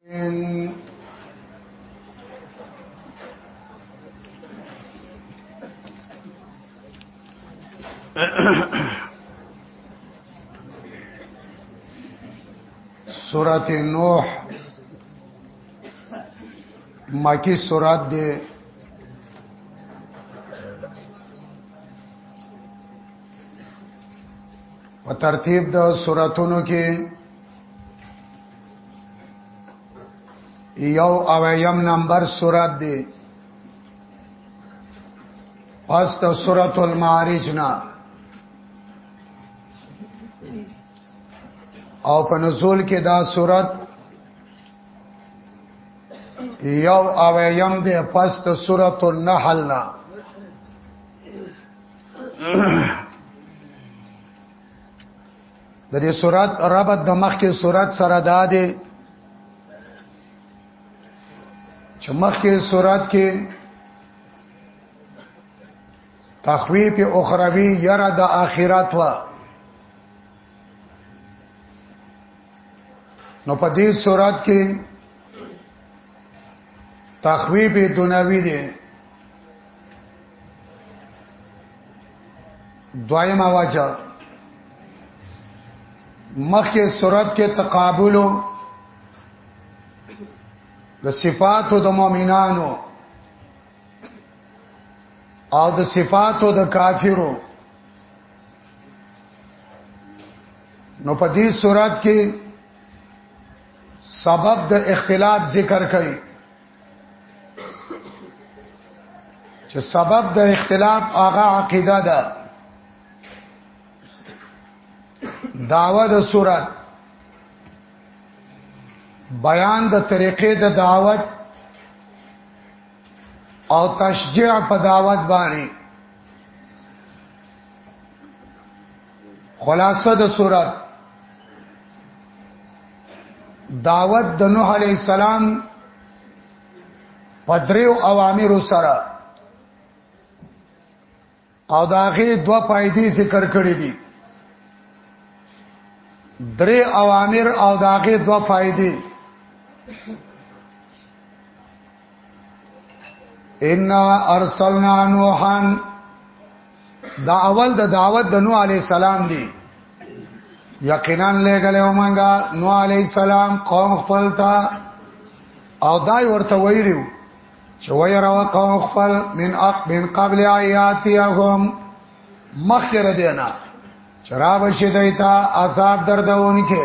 سورت نوح مکی سورت دی په ترتیب د سوراتونو کې یو او یم نمبر سورات دی پس د سورۃ المعارج نه او په نزول کې دا سورۃ یو او یم دی پس د سورۃ النحل نه د دې سورات ربط د مخکې سورات سره دا دی چې مخکې سورات کې تخویف اخروی یرا د اخرت وا نو په دې سورات کې تخویف دنیوي دی دویم واجه مخکې صورت کې تقابل د صفاتو د مؤمنانو او د صفاتو د کافرو نو په دې صورت کې سبب د اختلاف ذکر کړي چې سبب د اختلاف هغه عقیده ده داوا د صورت بیان د طریقې د دعوت او تشجیع په دعوت باندې خلاصه د صورت دعوت د نوح علی السلام پدریو اوامر سره او داغه دو پایدې ذکر کړې دي درې اوامر او داغه دو فائدې ان ارسلنا نوحا دا اول د دعوت د نوح علی السلام دی یقینا لګل او منګه نوح علی السلام قوم خپل تا او دای ورته ویلو چې ويرو قوم خپل من اق من قبل ایاتهم مخیر دینا چرابه شي دیتا عذاب دردون کې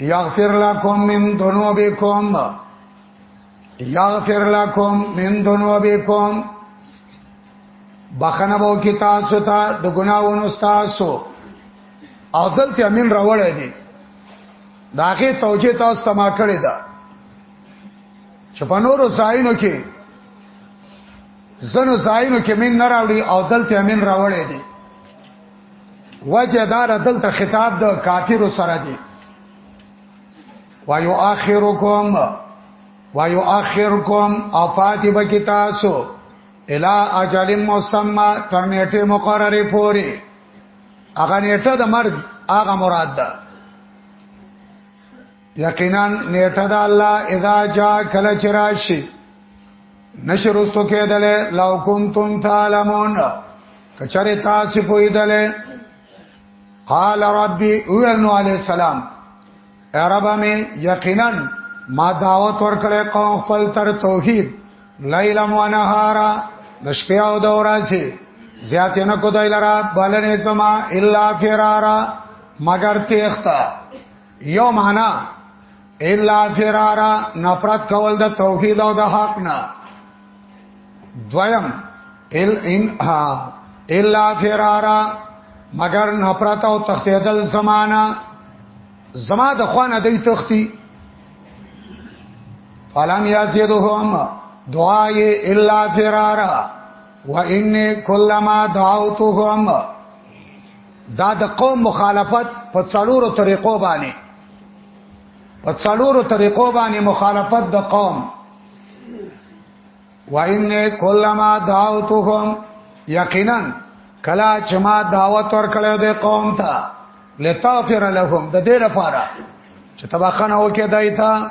یغفر لکم من ذنوبکم یغفر لکم من ذنوبکم بخنه بو کی تاسو ته د ګناوونو تاسو او دلته امین راوړی دی داغه توجیه تاسو ته ما کړی دا چې په نورو ځایونو کې زنو ځایونو کې مين نه راوړي او دلته مين راوړي دي وجه دار دلته خطاب د کافر سره دی وایو اخرکم وایو اخرکم او پاتې به کی تاسو الا اجل مسمى تر نیټه مقرره پوري هغه نیټه د مرګ هغه مراد ده یقینا نیټه د الله اذا جا کله چرشی نشرستو کېدل لو کنتم تعلمون کچره تاسو پویدل قال ربي اول نو عليه السلام عربه می یقینا ما دعوت ورکړې قوم خپل تر توحید لیل و نهارا د شپې او د ورځې زیات نه کو دای لرا بلنې زما الا فرارا مگر تیختا یو معنا الا فرارا نفرت کول د توحید او د حق نه دویم ال ان الا فرارا مگر نفرت او تختیدل زمانہ زما د خوانه دی تختی فلم یزیدهم دعای الا فرارا و انی کلما دعوتهم دا د قوم مخالفت په څلورو طریقو باندې په څلورو طریقو باندې مخالفت د قوم وان کلمہ دعوتهم یقینا کلا چې ما دعوت ورکړې د قوم ته لتغفر لهم د دې لپاره چې تبخنه وکي دایته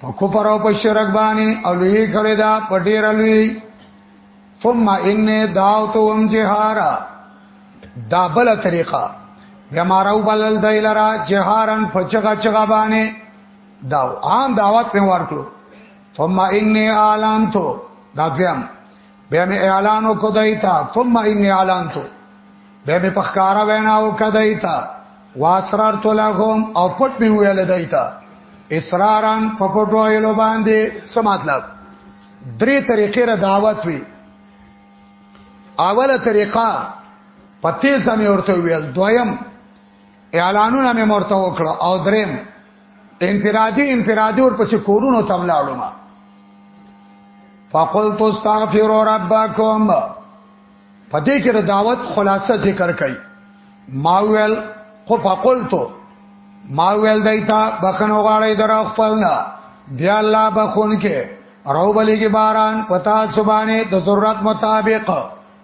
په کفر او په شرک باندې او لوی کړی دا په ډیر لوی ثم ان دعوتهم جهارا دا بل طریقه بیا مارو بلل دایلرا جهارن په چغه چغه باندې دا عام دعوت په ورکړو ثم ان اعلان تو دا دویم بیا می اعلان وکړ دایتا ثم انی اعلانتو بیا می پخکارا وینا وکړ دایتا واسررت لهم او پټ می ویل دایتا اسرارن فپټو ایلو باندې څه مطلب درې طریقې را دعوت وی اوله طریقه پتیل سمې ورته ویل دویم اعلانونه مې مرته وکړه او دریم انفرادي انفرادي ور پسې کورونو تم لاړو ما فقلت استغفروا ربکم پدې کې د دعوت خلاصه ذکر کړي ما ویل خو فقلت ما ویل دایتا بخنه غواړی در خپلنا دی الله بخون کې روبلې کې باران پتا سبانه د ضرورت مطابق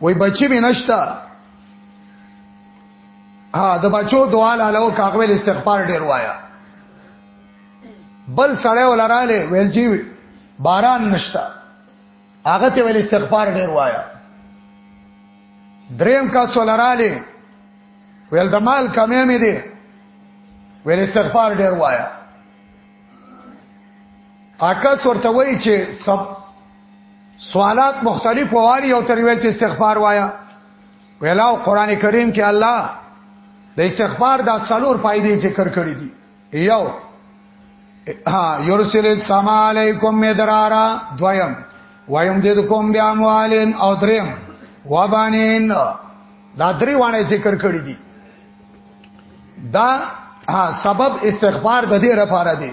وای بچی مې نشتا ها د بچو دعا لاله او کاغویل استغفار ډیر وایا بل سړی ولراله ویل جی باران نشتا هغه ته ویل استغفار ډیر وایا دریم کا سولراله ویل د مال کمې مې دي ویل استغفار ډیر وایا اکا سورته وای چې سب سوالات مختلف واري او تر ویل چې استغفار وایا ویلا او قران کریم کې الله د استغفار د څلور فائدې ذکر کړې دي یو ها یرسل السلام علیکم مدرارا دویم وایم دې کوم بیا موالین او دریم وبانین دا درې وانه ذکر کړې دي دا سبب استغفار د دې لپاره دی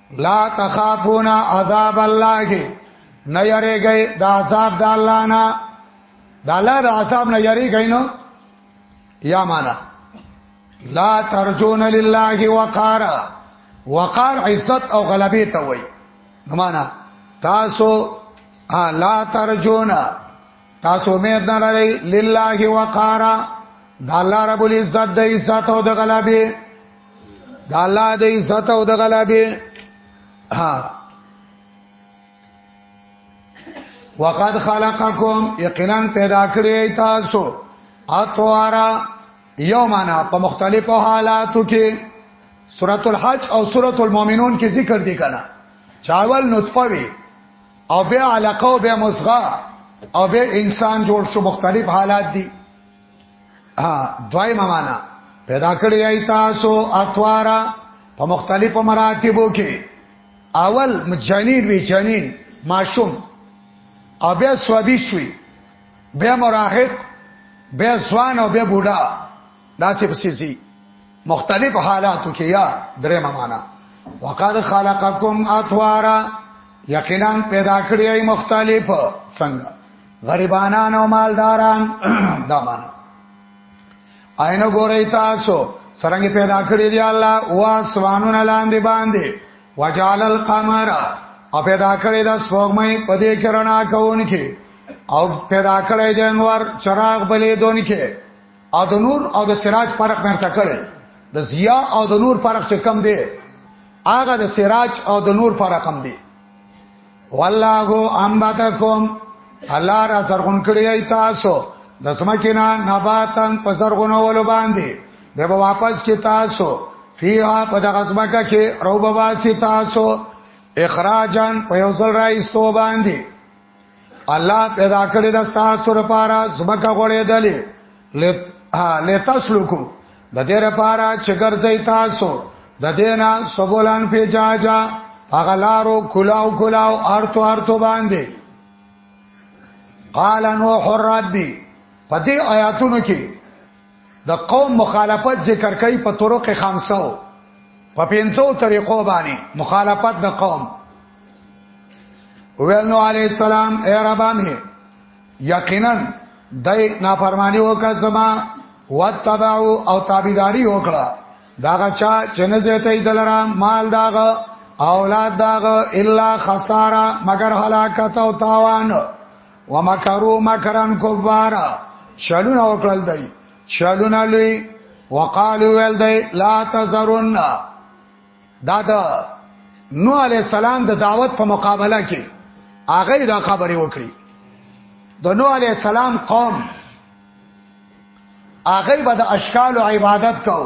لا تخافون عذاب الله نه یریږي د عذاب د الله نه د الله د عذاب نه یریږي نو یا معنا لا ترجون لله وقار وقار عزت او غلبه ته وای معنا تاسو لا ترجون تاسو امید نه لرئ لله وقار د الله رب العزت د عزت او د غلبه د الله د عزت او د غلبه ها وقد خلقکم یقینا پیدا کړی تاسو اتوارا یومانا په مختلفو حالاتو کې سورۃ الحج او سورۃ المؤمنون کې ذکر دی کنا چاول نطفه وی او به علاقه او به مصغه او به انسان جوړ شو مختلف حالات دي ا دوی معنا پیدا کړی ای تاسو اتوارا په مختلفو مراتبو کې اول مجانین وی جنین ماشوم او بیا سوابی شوی بیا مراهق بیا ځوان او بیا بوډا دا څه پسې سي مختلف حالاتو کې یا درې معنا وقد خلقکم اطوارا یقینا پیدا کړی مختلف څنګه غریبانان او مالداران دا معنا عینو ګورئ تاسو سرنګ پیدا کړی دی الله وا سوانون لاندې باندې وجال القمر او پیدا کړی دا سپوږمۍ په دې کرنا کوونکې او پیدا کړی د انوار چراغ بلې دونکې او د نور او د سراج فرق مرته کړی د ضیا او د نور فرق څه کم دی هغه د سراج او د نور فرق هم دی والله انبتکم الله را زرغون کړی تاسو د سمکینا نباتن په زرغونولو باندې به واپس کی تاسو فیها په دغه سمکه کې روب واسی تاسو اخراجن په یو ځل را ایستو باندې الله پیدا کړی د تاسو لپاره سمکه غوړې دلې لت ها لتسلکو د دې لپاره چې ګرځي تاسو د دینا سبولان په جاجا اغلارو کلاو کلاو ارتو ارتو باندې قال نوح ربي په دې آیاتونو کې د قوم مخالفت ذکر کوي په طرق خمسو په پنځو طریقو باندې مخالفت د قوم ویل نو علی السلام اے ربانه یقینا دای نافرمانی وکړه زما وتبعو او تابعداري وکړه داغه چا چې نه زیته دلرا مال داغه اولاد داغه الا خساره مگر هلاکت او تاوان ومکروا مکرا کبارا شلون وکړل دای شلون لوی وقالو ول دای لا تزرن دا د نو علی السلام د دعوت په مقابله کې هغه دا خبرې وکړي د نو علی السلام قوم هغه به د اشکال او عبادت کو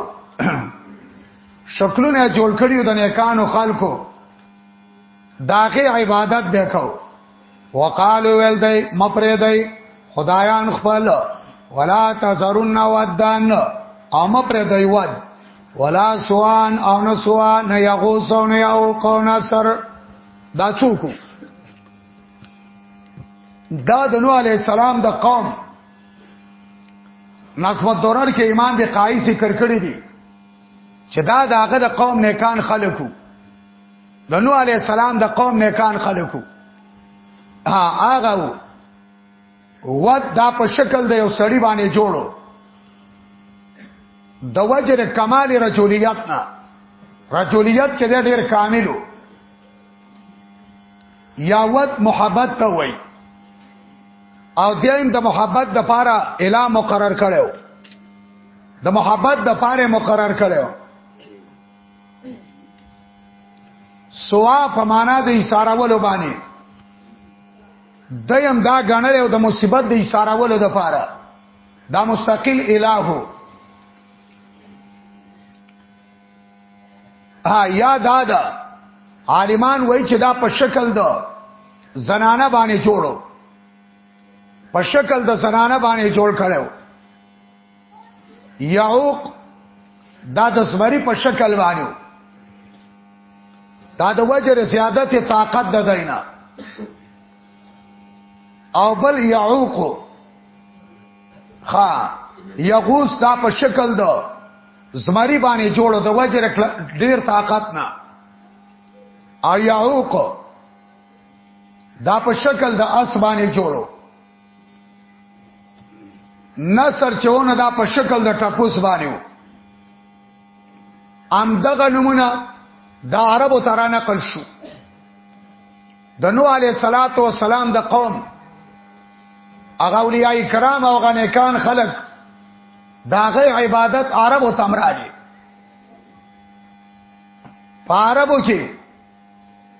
شکلونه جوړ کړیو د نیکانو خلکو داغه عبادت وکاو وقالو ول دی مپرې دی خدایان خپل ولا تزرن ودان او مپرې دی ود ولا سوان او نه سوان نه یغوس او نه یو کو نصر دا څوک دا د نوح علی السلام د قوم نسب الدرر کې امام بقای ذکر کړی دی چې دا داغه د قوم نیکان خلکو د نوح علی السلام د قوم نیکان خلکو هغه ود دا په شکل د یو سړی باندې جوړو د وجر کمال رجولیت نه رجولیت کې ډېر کاملو یا ود محبت ته وای او دیم د محبت د پاره اله مقرر کړو د محبت د پاره مقرر کړو سوا په معنا د اشاره ولو باندې دیم دا غنل او د مصیبت د اشاره ولو د پاره دا مستقل الہو ها یا دا دا عالمان وای چې دا په شکل د زنانه باندې جوړو په شکل د زنانه باندې جوړ کړو یعوق دا د زمری په شکل باندې دا د وجر زیادت طاقت د دینه او بل یعوق خا یغوس دا په شکل د زمری باندې جوړ د وجر ډیر طاقت نه او یعوق دا په شکل د اس باندې جوړو نصر چونه دا په شکل د ټپوس باندې وو ام دغه نمونه د عربو ترا نقل شو د نوح علیه صلوات و سلام د قوم هغه اولیاء کرام او غنیکان خلق داغه عبادت عرب او تمرالی په عربو کې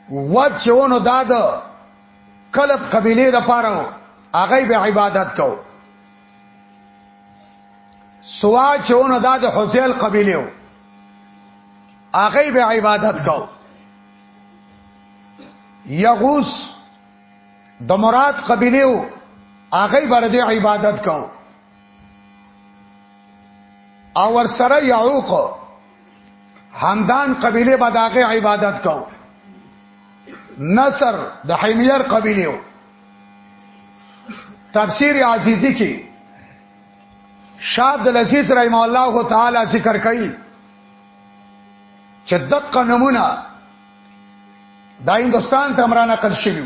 وچونو داد کلب قبيله د پاره وو هغه به عبادت کو سوا چونه د حسین قبيله وو هغه به عبادت کو یغوس د مراد قبيله وو هغه بر دې عبادت کو او ور سره یعوق همدان قبیله به داغه عبادت کو نصر د حیمیر قبیله تفسیر عزیزی کې شاد العزیز رحم الله تعالی ذکر کوي چې دقه نمونه دا هندستان ته امرانه کړ شوی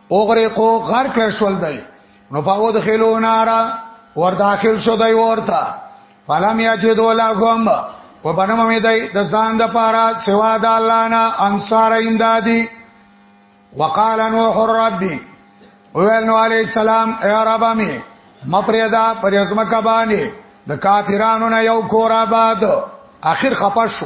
اوغرقو غرق کړ شول دی نو پاو د خلو نارا ور داخل شو دی ورته فلم یجدو لهم و بنم می دی د ځان د پارا سوا د الله نه انصار امدادي وقال نوح ربي ویل نو علی السلام ای رب می مپریدا پر ازمکه باندې د کافرانو نه یو کور آباد اخر خپه شو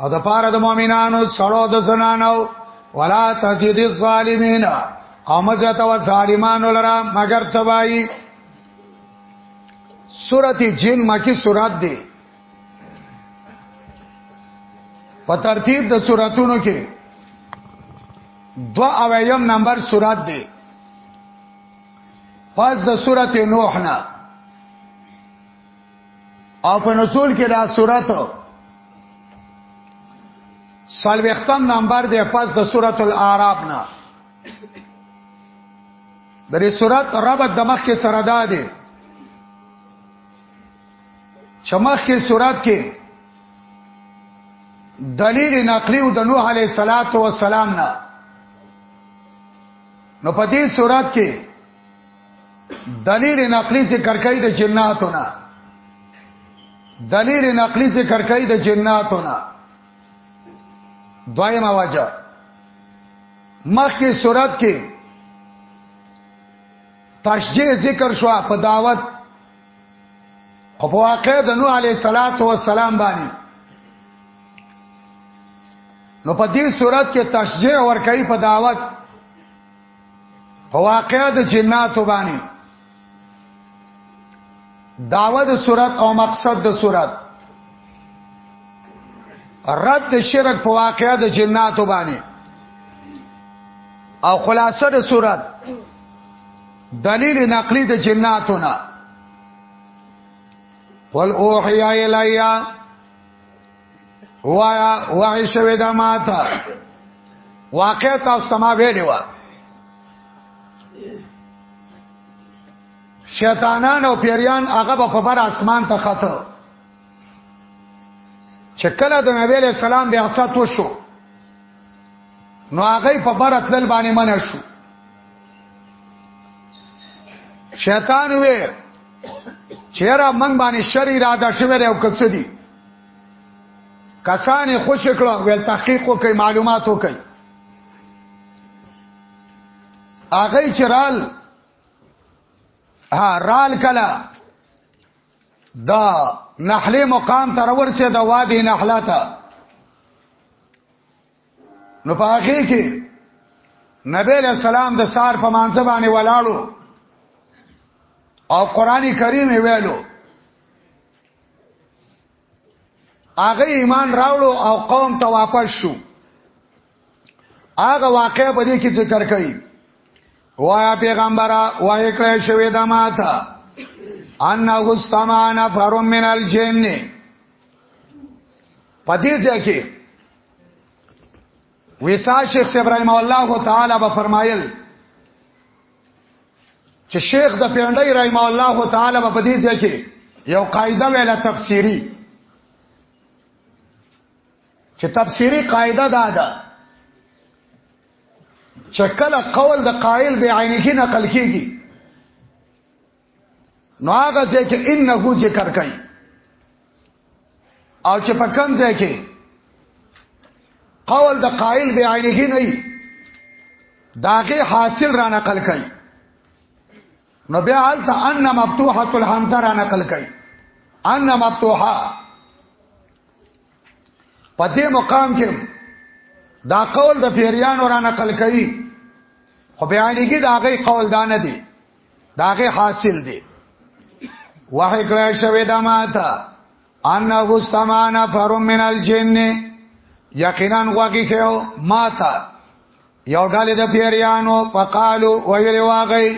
او د پاره د مؤمنانو سړو د زنانو ولا تزيد الظالمين او مزت و ظالمانو لرا مگر تباہی سورت جن مکی سورت دی په ترتیب د سوراتونو کې دو اویم نمبر سورت دی پس د سورت نوح نه او په نزول کې دا صورت سالوختم نمبر دی پس د سورۃ الاعراف نه درې سورۃ ربط د مخ کې سره ده دي چمخ کې سورات کې دلیل نقلی او د نوح علیه صلوات و سلام نه نو په دې سورات کې دلیل نقلی ذکر کوي د جناتو نه دلیل نقلی ذکر کوي د جناتو نه دویمه وجه مخکې صورت کې تشجیع ذکر شو په دعوت خو په واقع د نوح علیه صلوات و سلام باندې نو په دې صورت کې تشجیع ور کوي په دعوت په واقعا د جناتو باندې داوه د صورت او مقصد د صورت رد د شرک په واقعا د جناتو باندې او خلاصه د صورت دلیل نقلی د جناتو نه قل اوحیا الیا وایا وای شوی دا ماته واقع تاسو ته ما ویلی و شیطانان او پیریان هغه په بر اسمان ته خطه چې کله د نبی له سلام بیا سات وشو نو هغه په بر اتل باندې منع شو شیطان وې چیرې من باندې شری را ده شوی او کڅ دی کسان خوش کړه ویل تحقیق وکي معلومات وکي هغه چرال ها رال کلا دا نحله مقام تر ورسه دا وادي نحله ته نو په هغه کې نبی له سلام د سار په مانځ باندې ولاړو او قران کریم ویلو هغه ایمان راوړو او قوم ته واپس شو هغه واقع په دې کې ذکر کړي وایا پیغمبره وای کړی شوی دا ماته ان غستمان فرم من الجن پدې ځکه ویسا شیخ ابراهیم الله تعالی به فرمایل چې شیخ د پیړۍ رحم الله تعالی په دې ځای کې یو قاعده ویله تفسیری چې تفسیری قاعده دا ده چې کله قول د قائل به عینکی نقل کیږي نو هغه ځای کې انه ذکر کوي او چې په کوم ځای کې قول د قائل به عینه نه داغه حاصل را نقل کوي نو بیا حالت ان مفتوحه الحمزه را نقل کوي ان مفتوحه په دې مقام کې دا قول د پیریانو را نقل کوي خو بیانېږي دا غي قول دانه دي داغه حاصل دی وحی کړه شوی دا ماته ان غستمان فرم من الجن یقینا غوږی خو ماته یو ډلې د پیریانو فقالو ویل واغی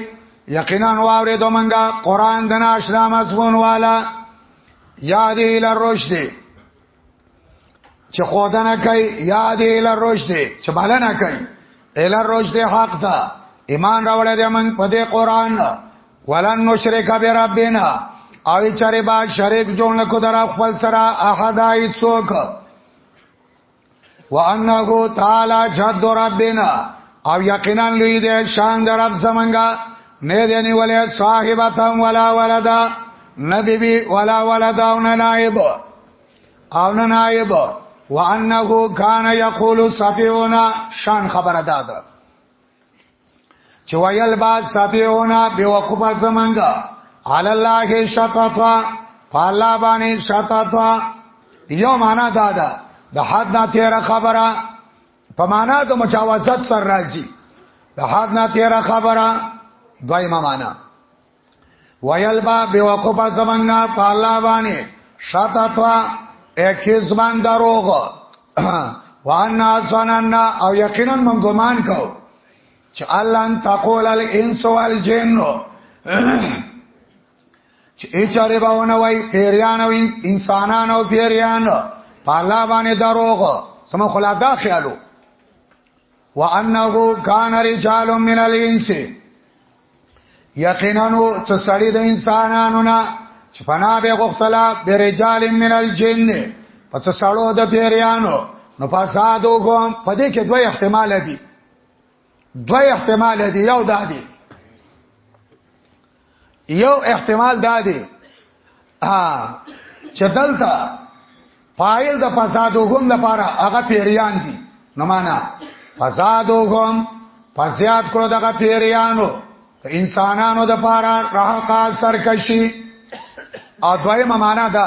یقینا واورې دومنګه قران د ناشنا مضمون والا یادی لرشد چې خودنه کوي یاد ال رشد چې بلنه کوي ال رشد حق ته ایمان راوړی دی موږ په دې قران ولن نشرک بربنا او چرې با شریک جوړ نکو در خپل سره احد ایت څوک وانه تعالی جد ربنا او یقینا لوی دی شان در رب زمنګا نه دی نیولې صاحبتم ولا ولدا نبی بی ولا ولدا او نه نائب او نه نائب وانه کان یقول سفیونا شان خبره داده چې ویل با سبیونا بیوقوف زمنګ علی الله شططا فالله باندې شططا یو معنا دا ده د حد نه تیر خبره په معنا د مجاوزت سر راځي د حد نه تیر خبره دویمه معنا ویل با به وقوبه زمنګا پالا باندې شاته توا اکی زمان دروغ وانا سننا او یقینا من ګمان کو چې الله ان تقول الانس والجن چې اچاره باونه وای پیریان او انسانان او پیریان پالا باندې دروغ سم خلا دا خیالو وانه کان رجال من الانس یقینا و چې سړی د انسانانو نه چې پناه به غختلا برجال من الجن پس سړو د پیریانو نو فساد وګم پدې کې دوه احتمال دي دوه احتمال دي یو دا دي یو احتمال دا دی ها چدلتا فاعل د فسادهم لپاره هغه پیریان دي نو معنا فسادهم فساد کړو دغه پیریانو انسانانو د پاره راه کا سرکشي او دویمه معنا ده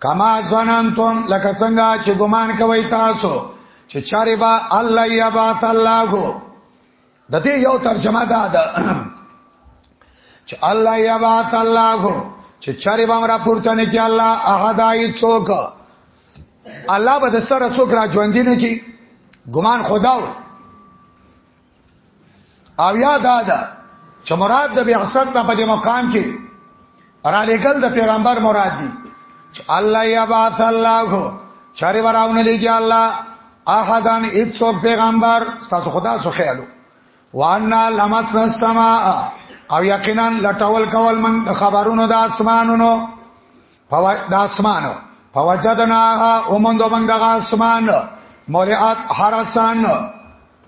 کما ظننتم لکه څنګه چې ګمان کوي تاسو چې چاره با الله یا با الله د دې یو ترجمه ده دا چې الله یا با الله چې چاره به را پورته نه کې الله احدای څوک الله به د سره څوک را ژوند نه کې ګمان خداو او یا دا ده چې مراد د بعثت نه په دې مقام کې را لېګل د پیغمبر مراد دی چې الله یا بعث الله چاره وراونه لګي الله احدن ایڅوک پیغمبر ستاسو خدا سو خیالو وانا لمسن السماء او یقینا لټول کول من خبرونو د اسمانونو فوا د اسمانو فوجدنا اومندو من دغه اسمان مولعات حرسان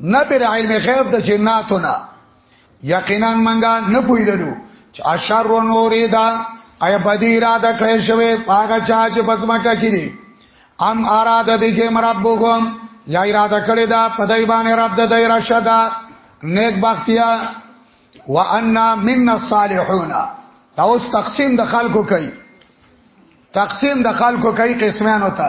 نه پر علم غیب د جناتو نه یقینا منګه نه پویدلو چې اشر و نورې دا ایا بدی اراده کړې شوی پاګه چا چې بسمکه کړي ام اراده به کې مربوګم یا اراده کړې دا پدای باندې رب د دای رشدا نیک بختیا وانا من الصالحون دا اوس تقسیم د خلکو کوي تقسیم د خلکو کوي قسمانو ته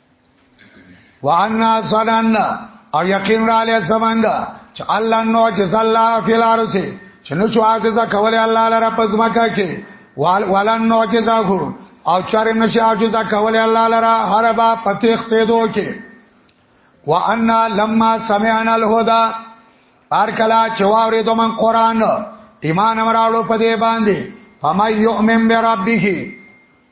وانا سنن او یقین را له زمانګ چې الله نو جز الله فی الارض چې نو شو عاجز کول الله لره پزماکه کې ولن نو جز هو او چرم نشي عاجز کول الله لره هر با پتیخ ته دو کې وانا لما سمعنا الهدى ار کلا چواورې دوه من قران ایمان امراړو په دې باندې فما یؤمن بربه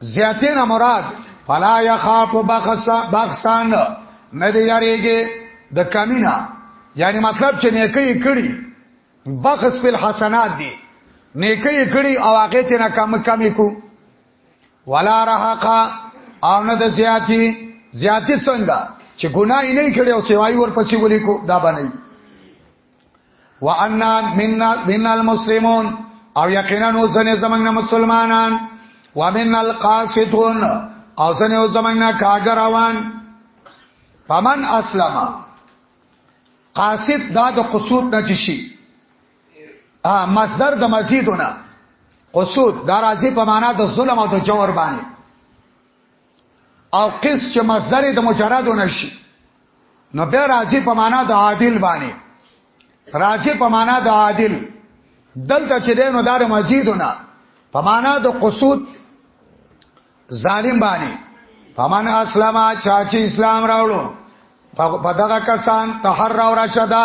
زیاتین مراد فلا یخاف بخسان نه دی یریږي د کمینا یعنی مطلب چې نیکی کړي بخس په حسنات دي نیکی کړي او هغه ته نه کم کمی کو ولا رهقا او نه د زیاتی زیاتی څنګه چې ګناه نه کړي او سیوای ورپسې ولیکو دا باندې وان منا منا المسلمون او یقینا نو ځنه زمنګ مسلمانان ومن القاسطون او ځنه زمنګ کاګر روان فمن اسلم قاسط دا د قصود نه چشي ا مصدر د مزیدونه قصود دا راځي په معنا د ظلم او د جور باندې او قسط چې مصدر د مجرد نشي نو بیا راځي په معنا د عادل باندې راځي په معنا د عادل دلته چې دینو دار مزیدونه په معنا د قصود ظالم باندې فمن اسلم چا چې اسلام راوړو په دغه کسان تحر او رشدا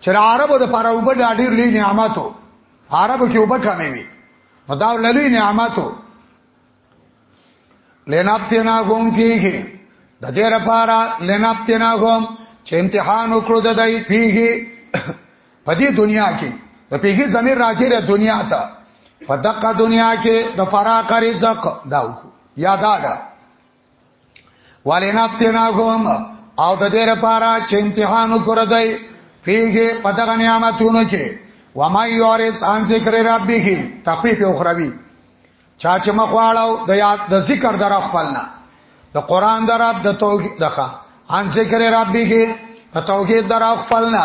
چې عربو د پر وبد ډیر لوی نعمتو عربو کې وبد کمې وي نو دا لوی نعمتو لنابتنا کوم فيه د دې لپاره لنابتنا کوم چې امتحان وکړو د دای فيه په دې دنیا کې د پیګي زمير راځي د دنیا ته په دغه دنیا کې د فراق رزق دا یادا ده ولینفتناهم او د دې لپاره چې امتحان وکړه دی پیږي په دغه نعمتونو کې و ما یورس ان ذکر ربه تخفیف اخروی چا چې مخواړو د یاد د ذکر در خپلنا د قران در رب د توحید دغه ان ذکر ربه په توحید در خپلنا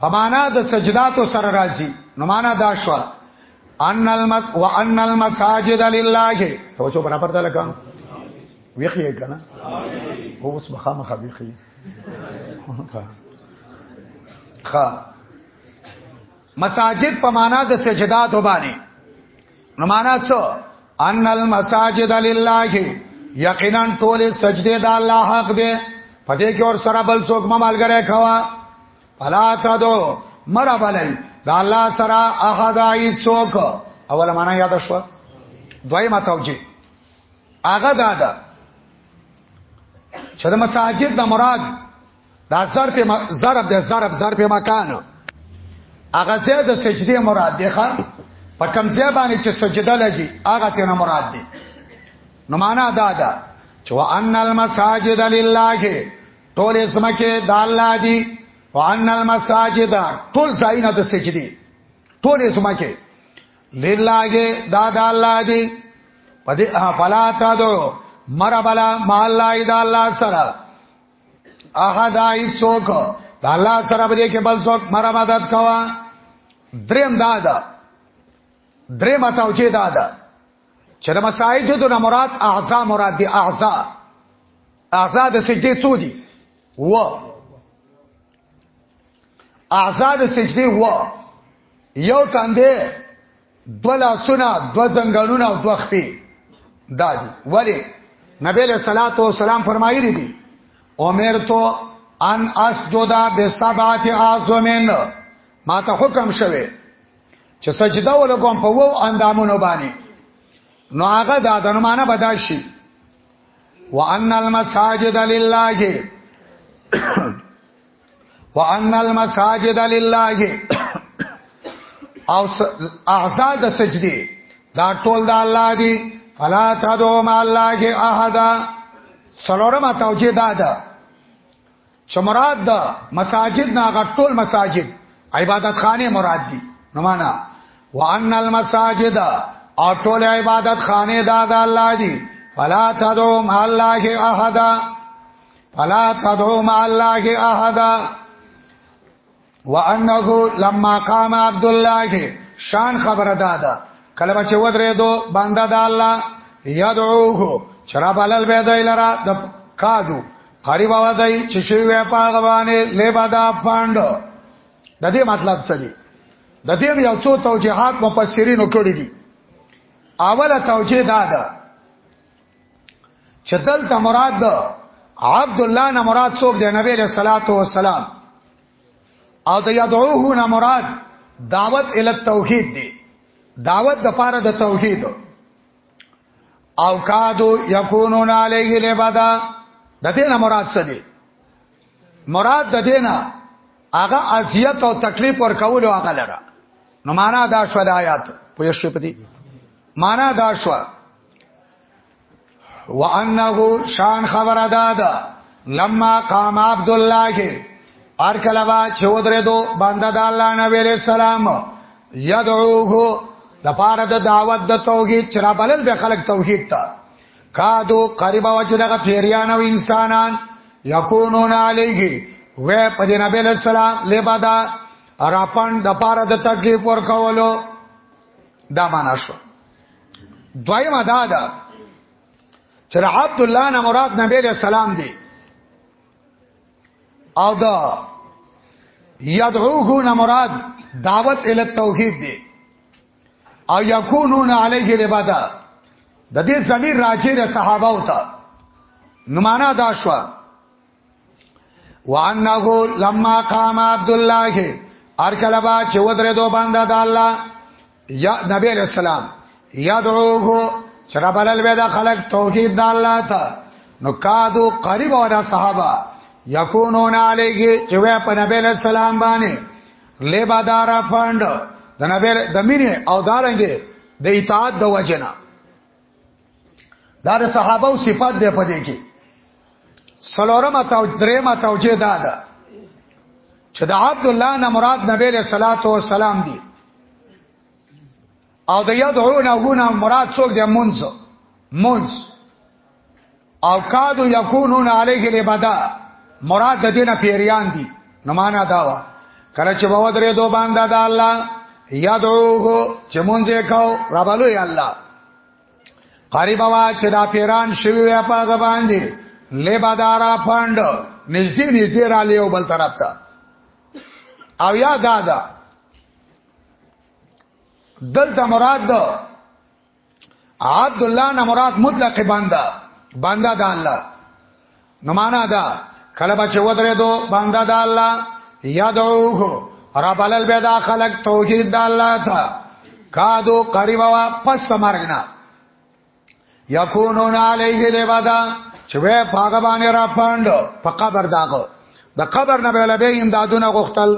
په معنا د سجداتو سره راځي نو معنا دا شو ان المس وان المساجد لله ته چوپ نه پرته لکه ویخی کنه اوس مخامخ ویخی خا مساجد په معنا د سجداتو باندې نو معنا څه ان المساجد لله یقینا ټول سجده د الله حق دی پدې کې اور سره بل څوک ممالګره کوا فلا تدو مړه بلای دا الله سره احد ای څوک اوله معنا یاد شو دویمه توجیه هغه دا ده چې د مساجد د مراد دا ضرب ما ضرب د ضرب ضرب مکان هغه ځای د سجدي مراد دی ښا په کوم ځای باندې چې سجده لګي هغه ته نه مراد دی نو معنا دا ده چې وان المساجد لله ټول اسمکه د الله دی وان المساجد ټول ځایونه د سجدي ټول اسمکه لله دا د الله دی پدې فلا تا دو مربلا مال الله د الله سره احد ای څوک د الله سره به کې بل څوک مرا مدد کوا دریم دا ده دریم توجیه دا ده چې د مساجد نه مراد اعضاء مراد دي اعضاء اعضاء د سجدي څو دي و اعضاء د سجدي و یو تاندې دو لاسونه دو زنګانونه او دو خپې دادی ولی نبی له صلوات و سلام فرمایلی دي عمر تو ان اسجدا بسبات اعظمن ما ته حکم شوه چې سجده ولګوم په وو اندامونو باندې نو هغه دا د نمانه بداشي وان المساجد لله وان المساجد لله او اعضاء د سجدي دا ټول د الله دی فلا تدعو مع الله احد سلورم توجیه دا ده چې مراد د مساجد نه غټول مساجد عبادت خانه مراد دي نو معنا وان المساجد او ټول عبادت خانه دا د الله دي فلا تدعو مع الله احد فلا تدعو مع الله احد وانه لما قام عبد الله شان خبره دادا کله چې ودرې دو بنده د الله یدعوه شراب علل به دای لرا د کادو قریب و دای چې شی وې پاغه باندې لبا دا پاند د دې مطلب څه دی د دې یو څو توجيهات مفسرینو کړی دي اوله توجيه دا ده چې دلته مراد ده عبد الله نه مراد څوک دی نبی له صلوات و سلام او د یدعوه نه مراد دعوت ال توحید دی دعوت د پاره د توحید او کادو یکونون علیه لبدا د دې نه مراد څه دی مراد د دې نه هغه اذیت او تکلیف ور کول او هغه لره نو معنا دا شو د آیات پوه شو پدی معنا دا شو وانه شان خبر داد لما قام عبد الله ار کله با چې ودرې دو بنده د الله نبی عليه السلام يدعوه د پاره د دعوت د توحید چې را بلل به خلق توحید ته کادو قریبا وجدغه پیریان او انسانان یکونون علیه و په دې نبی له سلام لبدا راپن د پاره د تکلیف ور کولو دا معنا شو دویمه دا ده چې عبد الله نه مراد نبی له سلام دی او دا یدعوه نه مراد دعوت ال توحید دی او یکونون علیه لبدا د دې زمير راځي د صحابه او ته نمانا دا شو وانه لما قام عبد الله ارکلبا چې ودره دو باندې د الله یا نبی علیہ السلام یدعوه چربل الودا خلق توحید د الله ته نو کادو قریب ورا صحابه یکونون علیه چې وې په نبی علیہ السلام باندې لبا دارا فند د نبی د مینه او دارنګ د اطاعت د وجنه دا د صحابه او صفات دی په دې کې سلورم او دریم توجه دا ده چې د عبد الله نه مراد نبی له صلوات و سلام دی او د یدعون هونه مراد څوک دی منځ منځ او کادو یکونون علیه لبدا مراد د دینه پیریان دي نو معنا دا وا کله چې به ودرې دو باندې دا الله یادوغو چې مونږه کاو ربلو یا الله قریب وا چې دا پیران شوی وي په هغه باندې لبدارا فند نږدې نږدې را لیو بل طرف ته او یا دادا دلته مراد عبد الله نه مراد مطلق بنده بنده د الله نو معنا دا کله به چې ودرې دو بنده د الله یادوه رب الل بدا خلق توحید د الله ته کادو قریب وا پس مرګنا یکونون علیه لبدا چې وې پاګه باندې را پاند په قبر داغو د قبر نه به لبه امدادونه غختل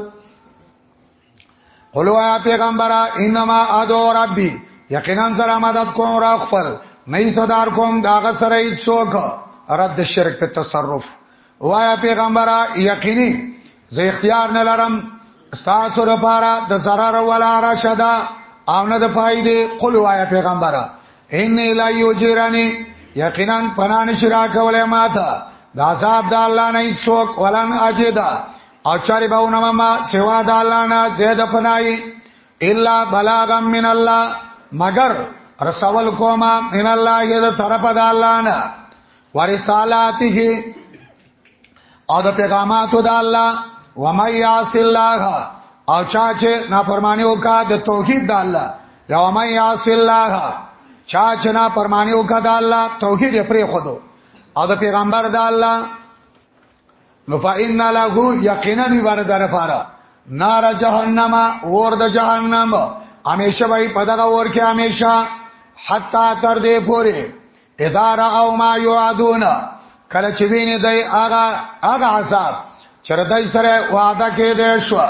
قلوا پیغمبر انما ادو ربي یقینا سره مدد کوم را خپل نه صدر کوم داغه سره څوک رد شرک په تصرف وایا پیغمبر یقیني زه اختیار نه لرم ستاسو لپاره د zarar ولا رشدا او نه د فائدې قل وایا پیغمبر ان لا یجرانی یقینا پنان شرا کوله ماته د عذاب د الله نه څوک ولن اجدا او چاره به ونه ما سوا د الله نه زید پنای الا بلاغا من الله مگر رسول کوما ان الله یې د طرف د الله نه ورسالاته او د پیغاماتو د الله و مې یاس الله او چا چې نافرمانی وکا د توحید د الله یا و مې یاس الله چا چې نافرمانی وکا د الله توحید یې پرې خودو او د پیغمبر د الله نو فإن له یقینا عبارت دار فارا نار جهنم ور د جهنم همیشه وای په دغه ور کې همیشه حتا تر دې پورې اداره او ما یعدون کله چې ویني دای هغه هغه حساب چردای سره وعده کې دې شو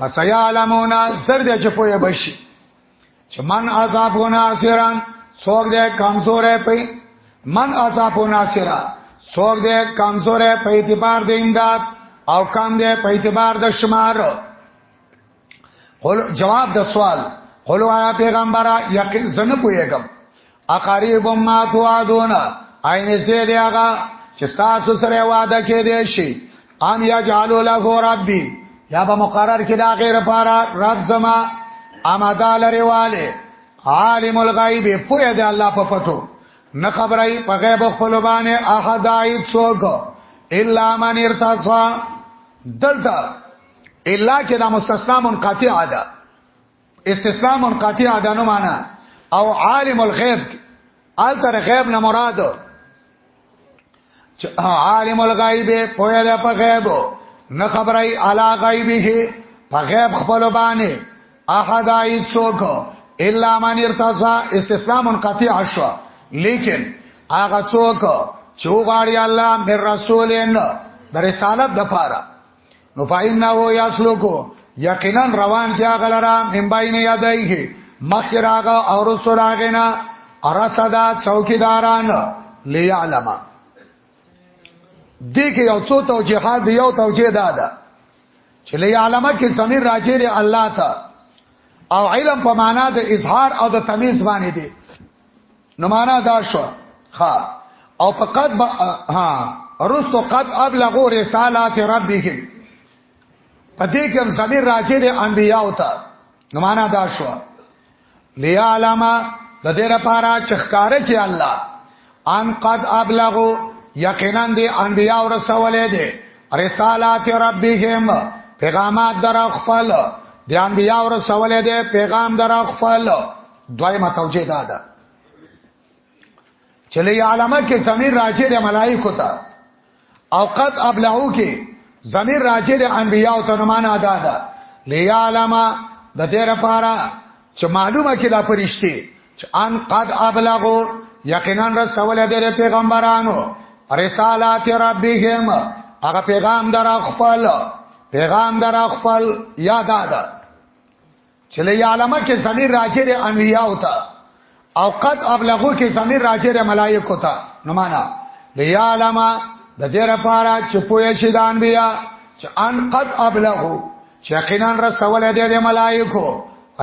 مسیا علمون سر دې چې پوهه بشي چمن عذاب و ناصران څوک دې کمزورې پي من عذاب و ناصران څوک دې کمزورې په اعتبار د امداد او کم دې په اعتبار د شمار قل جواب د سوال قل وایا پیغمبره یقین زنه پویګم اقریب ما توعدون عین دې دی هغه چې تاسو سره وعده کې دی شي ام یجعل له ربی یا به مقرر کې دا غیر پارا رب زما امدا لري والے عالم الغیب پوهه دی الله په پټو نه خبرای په غیب خپل باندې احد ایت څوک الا من ارتضى دلته الا کې دا مستثنا منقطع ده استثناء منقطع ده نو معنا او عالم الغیب آل تر غیب نه مراد عالم الغیب پوهه ده په غیب نه خبرای علا غیبه په غیب خپل باندې احد ایت څوک الا من ارتضا استثناء منقطع شو لیکن هغه څوک چې وغاړي الله مې رسولین د رسالت د پاره نو فإنه هو یسلوکو یقینا روان کیا غلرا من بین یدایه مخک راغه او رسو راغه نه ارسدا چوکیداران لیعلم دې کې یو څو توجیهات یو توجیه دادا چې لیعلم کې ضمیر راځي دی الله ته او علم په معنا د اظهار او د تمیز باندې دی نو معنا دا شو ها او فقط با ها رستو قد ابلغوا رسالات ربهم پدې کې هم زمير راځي د انبياء او ته نو معنا دا شو لیا علما د دې لپاره چې ښکار کې الله ان قد ابلغو یقینا دی انبیاء او رسولې دي رسالات ربهم پیغامات در خپل دی انبیاء او رسولې دي پیغام در خپل دویمه توجیه دا ده چې لې علامه کې ضمیر راجع د ملائکه ته او قد ابلغو کې ضمیر راجع د انبیاء او تنمان ادا ده لې علامه د دې لپاره چې معلومه کې دا پرشته چې ان قد ابلغو یقینا رسول دې پیغمبرانو رسالات ربهم هغه پیغام در خپل پیغام در خپل یاد ادا چې له یعلم کې ضمیر راجع دی انبیاء او ته او قد ابلغو کې ضمیر راجع دی ملائکه ته نو معنا لیعلم د دې لپاره چې پوه شي د انبیاء چې ان قد ابلغو چې یقینا رسول دی د ملائکه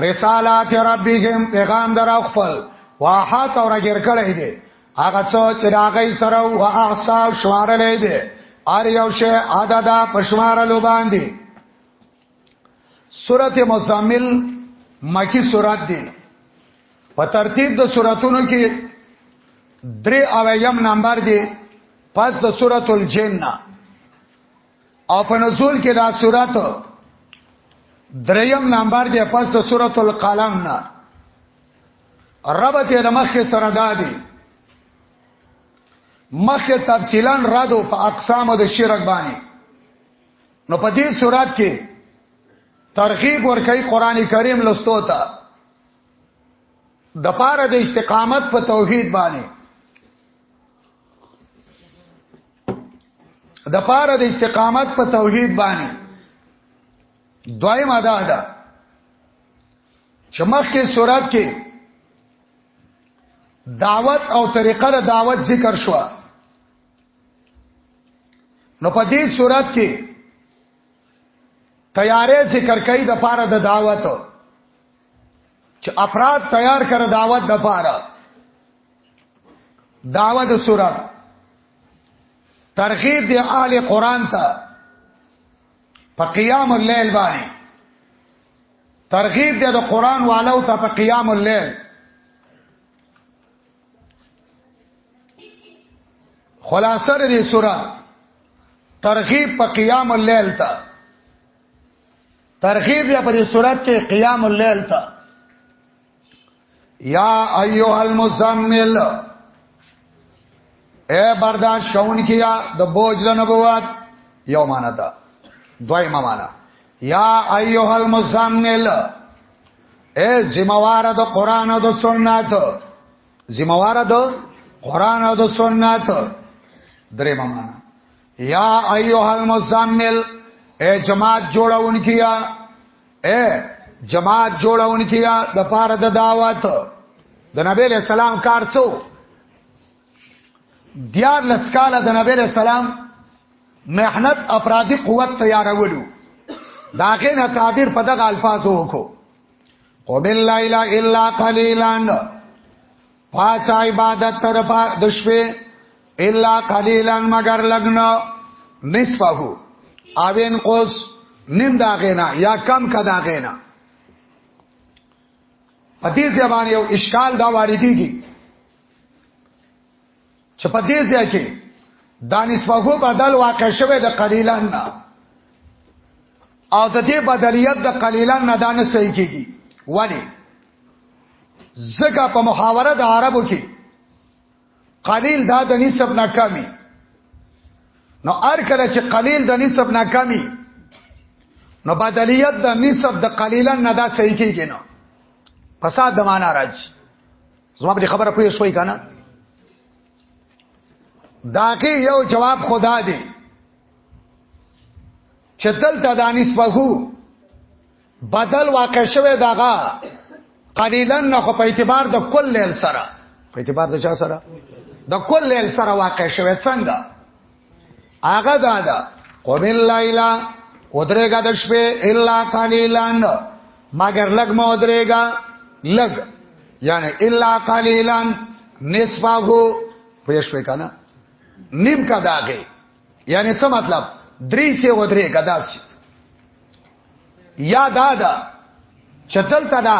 رسالات ربهم پیغام در خپل واحات اور اگر کړی دی هغه څو چې راغی سره او احساب شمارلې دی ار یو شی عددا پشمارلو باندې سورته مزمل مکی سورات دی په ترتیب د سوراتونو کې درې اویم نمبر دی پس د سورۃ الجن او په نزول کې دا سورات دریم نمبر دی پس د سورۃ القلم نه ربط یې مخکې سره دادی مخکې تفصیلا رد او په اقسام د شرک باندې نو په دې صورت کې ترغیب ورکړي قران کریم لستو ته د پاره د استقامت په توحید باندې د پاره د استقامت په توحید باندې دویمه ده ده چې مخکې صورت کې دعوت او طریقه د دعوت ذکر شو نو په دې صورت کې تیارې ذکر کوي د پاره د دعوت چې افراد تیار کړ دعوت د پاره دعوت صورت ترغیب دی اهل قران ته په قیام الليل باندې ترغیب دی د قران والو ته په قیام الليل خلاصه دې سوره ترغیب په قیام الليل ته ترغیب یا په دې سوره کې قیام الليل ته یا ایها المزمل اے برداشت کون کیا د بوج د نبوت یو معنا ده دویمه معنا یا ایها المزمل اے ذمہوار د قران او د سنت ذمہوار د قران او د سنت درې معنا یا ایها المزمل اے جماعت جوړون کیا اے جماعت جوړون کیا د پاره د دعوت د نبی له سلام کار څو دیار لسکاله د نبی له سلام محنت افرادی قوت تیارولو داغه نه تعبیر په دغه الفاظو وکړو قم الليل الا قليلا پاچ عبادت تر پا د شپې الا قليلا مگر لګنو نصفه اوین قوس نیم دا غینا یا کم کدا غینا په دې ځبان یو اشکال دا واردېږي چې په دې ځای کې دانسبه بدل واقع شوه د قلیلان نه او د دې بدلیت د قلیلان نه دانه صحیح کیږي ولی زګه په محاوره د عربو کې قلیل دا د نسب نه کمی نو ار کله چې قلیل د نسب نه کمی نو بدلیت د نسب د قلیلان نه دا صحیح کیږي نو فساد د معنا راځي زما په خبره پوه شوي کنه دا کې یو جواب خدا دی چې دلته د نسبهو بدل واقع شوه داغه قلیلا نه خو په اعتبار د کل لیل سره په اعتبار د چا سره د کل لیل سره واقع شوه څنګه هغه دا ده قم الليل ودرېګه د شپې الا قليلا مگر لګ مو ودرېګه لګ یعنی الا قليلا نصفه پوه شوې کنه نیم کا داغه یعنی څه مطلب درې سه ودرې کداس یا دادا چتل تدا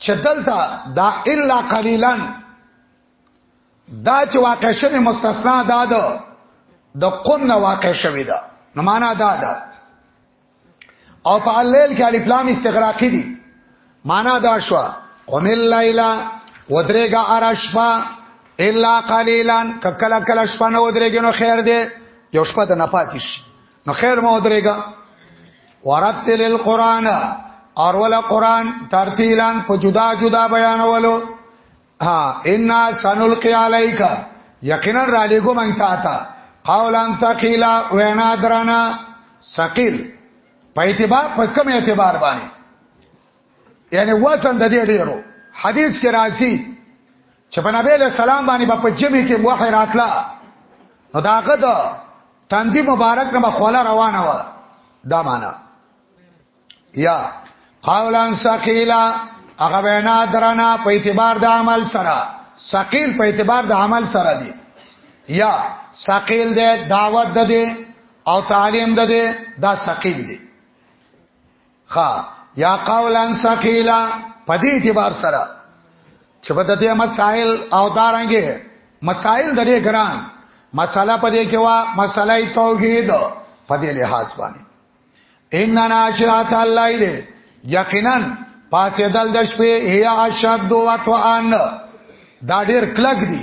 چې دلته دا الا قليلا دا چې واقع شوی مستثنا دا ده د قم نه واقع شوی ده نو معنا دا ده او په الليل کې الف لام استغراقي دي معنا دا شو قم الليل ودرېګه ارشبا الا قليلا ککل کل شپه نه ودرېګنو خیر دی یو شپه د نپاتیش نو خیر مو درېګا ورتل القرآن اور ولا قرآن ترتیلان په جدا جدا بیانولو ها ان سنلقي عليك یقینا را لګو مونږ ته تا قولا ثقيلا وینا درنا ثقيل په اعتبار په کوم اعتبار باندې یعنی وزن د دې ډیرو حدیث کې راځي چې په نبی له سلام باندې په جمی کې وحی راتلا نو داغه د تندی مبارک نه خوله روانه و دا معنا یا قولان ثقيلا هغه وینا درنه په اعتبار د عمل سره ثقيل په اعتبار د عمل سره دی یا ثقيل دی دعوت ده دی او تعلیم ده دی دا ثقيل دی خا یا قولا ثقیلا په دې اعتبار سره چې په دې مسائل او دارنګې مسائل د دې ګران مساله په دې کې وا مساله توحید په دې لحاظ باندې ان ناشئات الله دې یقینا پاتې دل د شپې هي اشد وتوان دا ډېر کلک دي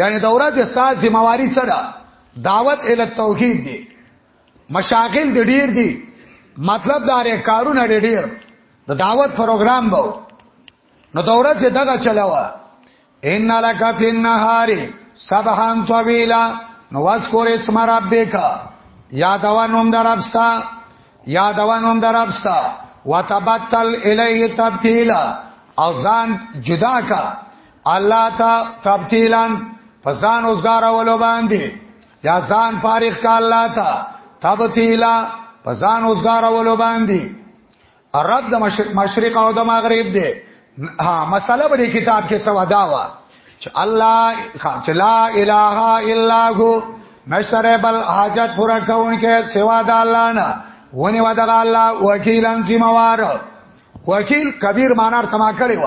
یعنی د ورځې ستاسو ذمہ واری څه ده دعوت ال توحید دی مشاغل د ډیر دی مطلب دا ری کارونه ډیر د دعوت پروګرام به نو د ورځې دغه چلاوه ان لک فی النهار سبحان طویلا نو واسکور اسم ربک یادوانوم دربستا یادوانوم دربستا وتبتل الیه تبتیلا او ځان جدا کا الله تا تبتیلن فزان اوسګار اولو باندې یا ځان فارغ کا الله تا تبتیلا فزان اوسګار اولو باندې رب د مشرق او د مغرب دی ها مسله په کتاب کې څه ودا وا چې الله چې لا اله الا هو نشره بل حاجت پورا کون کې سوا د الله نه ونی ودا الله وکیلان سیموار وکیل کبیر مانار تما کړی و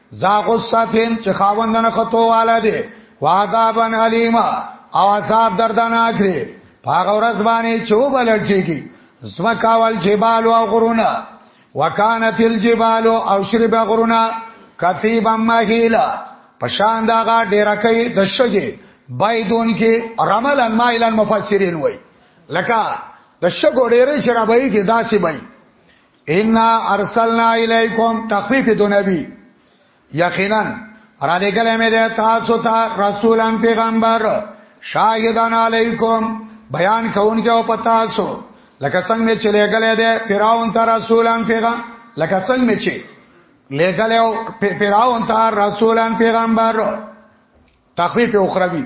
ذا غصتین چې خاوند نه خطو والا دی وعذابن علیم او عذاب دردناک دی پاغه ورځ باندې چوب لړشيږي زمکا وال جبال او غرونه وکانت الجبال او شرب غرونه کثیبا مهیلا پشان دا غا ډیر کوي د شګي بيدون کې رملن مایلن مفسرین وای لکه د شګو ډیرې شرابای کې داسې بای ان ارسلنا الیکم تخفیف دو نبی یقینا را لګل مې ده تاسو ته رسولان پیغمبر شاهدان علیکم بیان کوونکې او پتا سو لکه څنګه چې لګلې ده فراون ته رسولان پیغام لکه څنګه چې لګلې او فراون ته رسولان پیغمبر تخفیف اخروی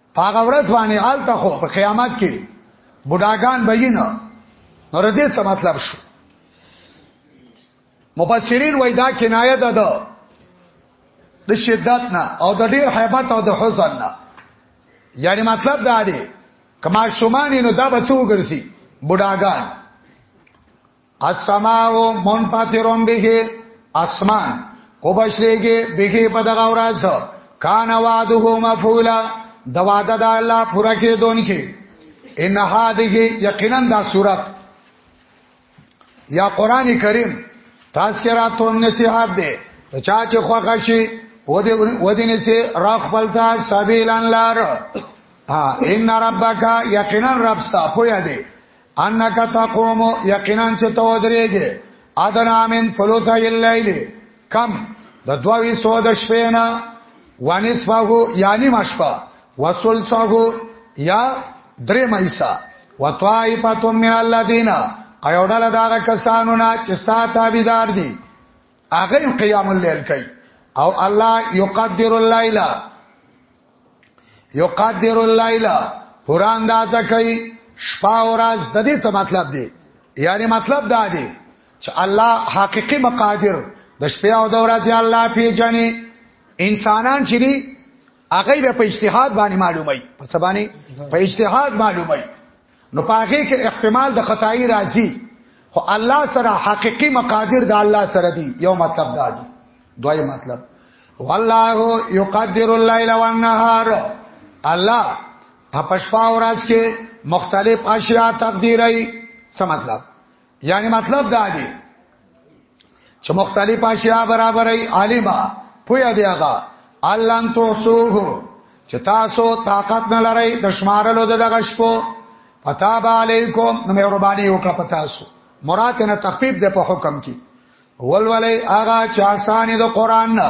هغه ورځ باندې آلته خو په قیامت کې بډاګان بینه نور دې څه مطلب شو مفسرین وای دا کنایه ده ده د شدت نه او د ډیر حیبت او د حزن نه یعنی مطلب دا دی کما شومان نو دا بچو ګرځي بډاګان السماء منفطرون به اسمان او بشریږي به په دغه ورځ کان وعده مفعولا د وعده د الله پوره کېدونکې ان هذه یقینا دا صورت یا قران کریم تذکرات و نصیحت دی چا چې خوښ شي و دې و دې نسی را خپل تا سبیلان لار ها ان ربک یقینا رب ستا پوهه دی انک تقوم یقینا چې تو درېږي ادنا من ثلث الليل کم د دوی سو د شپې نه وانسفه یعنی مشپا وسلسه یا درې مېسا وطائفه من الذين ايوډل داغه کسانو نه چې ستا تابعدار دي هغه قیام الليل کوي او الله يقدر الليل یقدر الليل پورا اندازه کوي شپه او ورځ د دې څه مطلب دی یعنی مطلب دا دی چې الله حقيقي مقادر د شپې او د ورځې الله پیژني انسانان چې دي هغه په اجتهاد باندې معلومي په سبانه په اجتهاد معلومي نو پاغه کې احتمال د خدای راځي خو الله سره حقيقي مقادير د الله سره دي یو مطلب دا دي دوی مطلب والله يقدر الليل والنهار الله په پښپا ورځ کې مختلف اشیاء تقدیرای څه مطلب یعنی مطلب دا دی چې مختلف اشیاء برابرای عالما پویا دی هغه علم توسوه چې تاسو طاقت نه لرئ د شمارلو د دغه شپو پتا با علیکم نو مهرباني وکړه پتا سو مراد نه تخفیف د په حکم کې ولولې آغا چې آسان د قران نه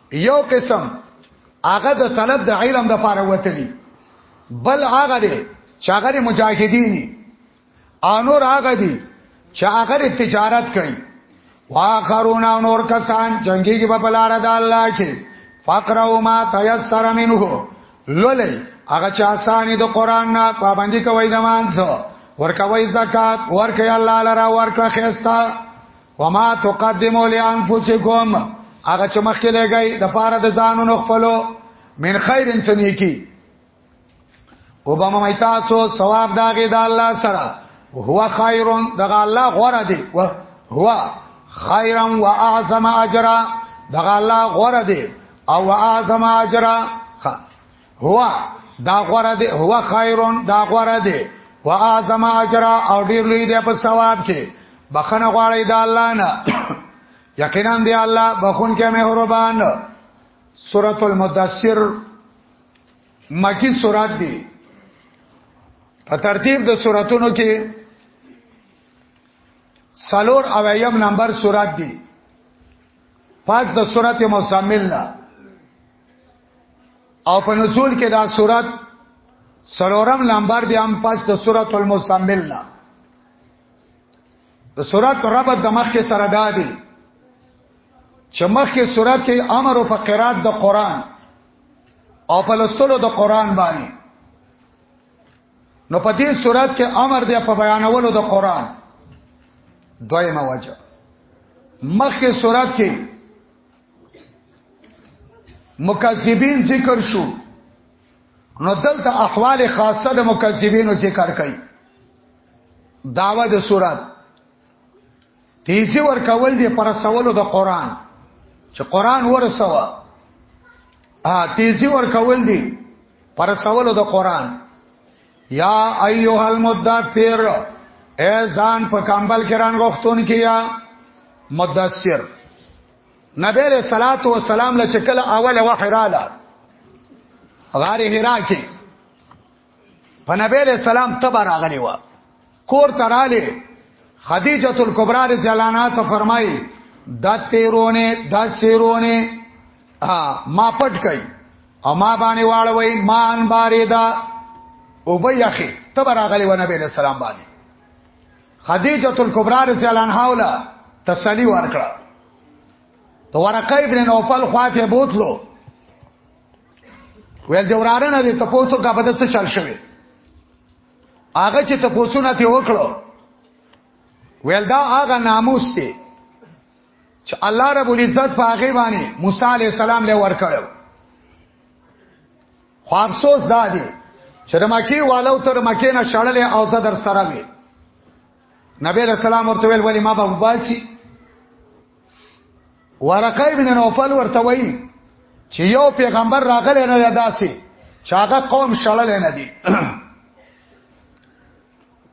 یو قسم هغه د طلب د علم د پاره وتلی بل هغه دی چې هغه مجاهدینی انور هغه دی چې هغه تجارت کوي واخرون نور کسان جنگي کې په لار د الله کې فقر او ما تيسر منه لولې هغه چې آسان دي قران نه پابندي کوي د مانځو ورکوي زکات ورکوي الله لرا ورکړه خيستا وما تقدموا لانفسکم هغه چې مخکې لګی د پاره د ځانونو خپلو من خیر انسانی کی او به مې تاسو ثواب داګه د الله سره هو خیرون دغه الله غوړه دی او هو خیرا و اعظم اجرا دغه الله غوړه دی او اعظم اجرا هو دا غره دی هو خیرون دا غره دی و اعظم اجر او ډیر لوی دی په ثواب کې بخنه غواړی دا الله نه یقینا دی الله بخون کې مهربان سورۃ المدثر مکی سورات دی په ترتیب د سوراتونو کې سالور او ایم نمبر سورات دی پس د سورات مزمل نه او په نزول کې دا صورت سلورم نمبر دی هم پس د سورۃ المزمل نه د سورۃ رب د مخ کې سره دادی چې مخ کې سورۃ کې امر او په قرات د قران او په لستلو د قران باندې نو په دې سورۃ کې امر دی په بیانولو د قران دویمه وجه مخ کې سورۃ کې مکذبین ذکر شو نو دلته احوال خاصه د مکذبینو ذکر کړي داوا د صورت تیزی ور کول دي پر سوالو د قران چې قران ورسوا ا تیزی ور کول دي پر سوالو د قران یا ایها المدثر ای ځان په کمبل کې ران غختون کیا مدثر نبی له صلوات و سلام له چکل اول وحی رااله غار حرا کې په نبی له سلام تبر راغلی و کور تراله خدیجه الکبرى رضی الله عنها ته فرمایي دا تیرونه دا سیرونه ما پټ کړي او ما باندې واړوي ما ان بارې دا او به یخي تبر راغلی و نبی له سلام باندې خدیجه الکبرى رضی الله عنها ولا تسلی ورکړه د ورقه ابن نوفل خواته بوتلو ویل دی وراره نه دی تاسو کا بده څه چل شوی هغه چې تاسو نه ته وکړو ویل دا هغه ناموس دی چې الله رب العزت په هغه باندې موسی علی السلام له ورکړو خو افسوس دا دی چې د مکی والو تر مکی نه شړلې او زه در سره وي نبی رسول الله ورته ویل ولی ما به وباسي ورقه ابن نوفل ورته وایي چې یو پیغمبر راغلی نه داسي چې هغه قوم شړلې نه دي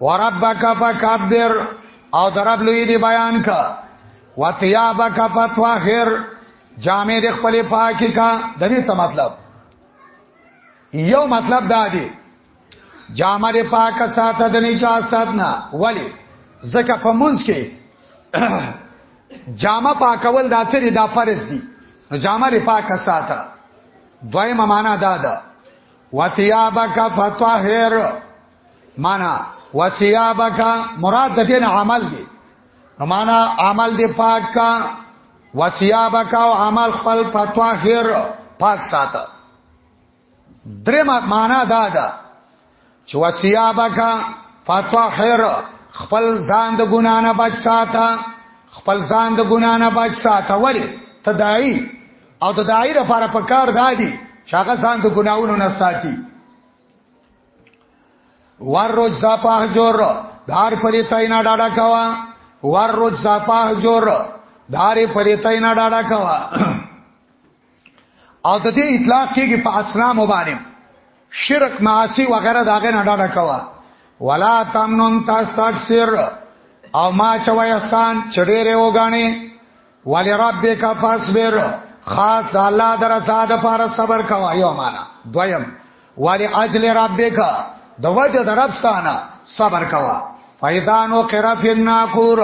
وربک فکبر او درب لوی دی بیان کا وتیابک فتوخر جامع د خپل پاکی کا د دې څه مطلب یو مطلب دا دی جامع د پاک ساته د نجاست نه ولی زکه په منځ کې جامع پاکول دا سری دا فرض دی نو جامع د پاک ساته دویمه معنا دا ده وثيابك فطهر معنا وثيابك مراد دین عمل دی معنا عمل دی پاک کا وثيابك او عمل خپل فطهر پاک ساته درې معنا دا ده چې وثيابك فطهر خپل ځان د ګنا نه بچ ساته خپل ځان د ګنا نه بچ ساته ولی تداعی او د دای لپاره په کار دادی چې هغه ځان د ګناونو نه ساتي ور روز زاپاه جور دار پرې تاینا ډاډا کوا ور روز زاپاه جور دار پرې تاینا ډاډا کوا او د دې اطلاق کېږي په اسلام باندې شرک معاصی وغیرہ داغه نه ډاډه کوا ولا تمنون تاستاکثر او ما چوي احسان چډېره وګاڼي ولربک فاصبر خاص د الله درسا د پاره صبر کوا یو معنا دویم ولی اجل ربک د وجه د ربستانه صبر کوا فیدان و قرف الناقور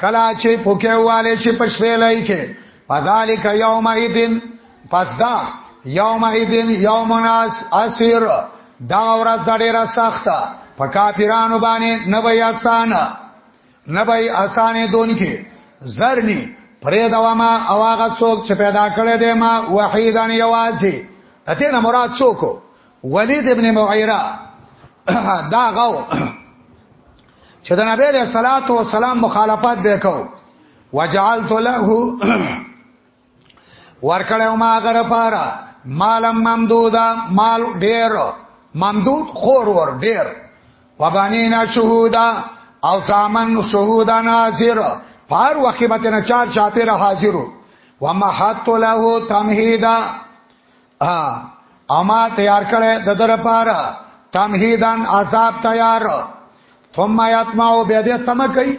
کلا چې پوکه والے شي پښپېلای کې فذالک یوم ایدن پس دا یوم ایدن یوم ناس اسیر دا ورځ د ډیره سخته په کافرانو باندې نه وي آسان نه به اسانه دونکي زرني پرې دواما او هغه څوک چې پیدا کړی دی ما وحیدان یوازې اته نه مراد څوک ولید ابن معیره دا غو چې د نبی له صلوات و سلام مخالفت وکاو وجعلت له ورکړیو ما غره پارا مالم ممدودا مال ډیر ممدود خور ور ډیر وبانینا شهودا او زامن شهودا ناظر فار وخت به تنه چار چاپیر حاضرو ومحت له تمهیدا اما تیار کړه د در پارا تمهیدان عذاب تیار ثم یتمعو بیا دې تم کوي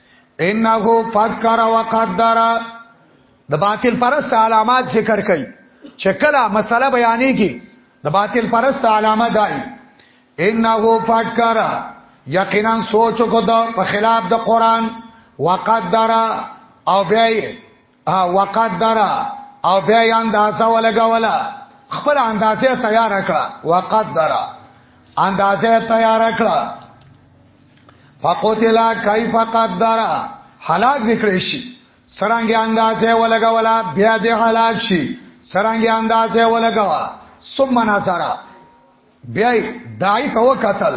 انه فکر وقدر د باطل پرست علامات ذکر کړي چې کله مسله بیانې کی د باطل پرست علامه دای انه فکر یقینا سوچ کو د په خلاف د قران وقدر او بیا او وقدر او بیا یې اندازه ولګوله خپل اندازه تیار کړه وقدر اندازه تیار کړه فقتلا کیف قدر هلاک وکړي شي سرنګي اندازه ولګولا بیا دې هلاک شي سرنګي اندازه ولګوا ثم نظر بیا دای ته وکتل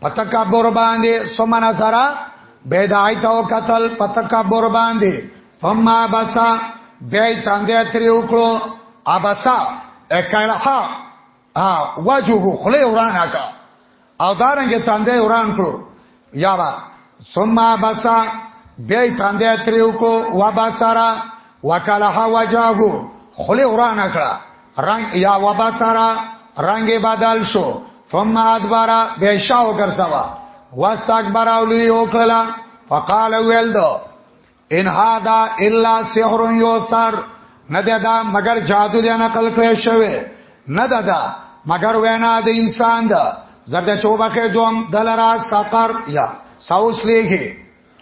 په تکبر باندې ثم نظر بیا دای ته وکتل په تکبر باندې ثم بسا بیا تاندې تری وکړو ابسا اکلها ا وجهه خله وران کا او دارنګ تاندې وران کړو یا با ثم بسا بیا تاندې تریو کو و بسرا وکلح وجهه خله وران کړه رنگ یا و بسرا رنگ بدل شو ثم ادبارا بیا شاو ګرځوا واستکبر او لوی وکړه فقال ویل دو ان هاذا الا سحر یوثر نه ده دا مگر جادو دی نقل کړی شوی نه ده دا مگر وینا د انسان ده زرد چوبخه جوم دلرا سقر یا ساوس لیږي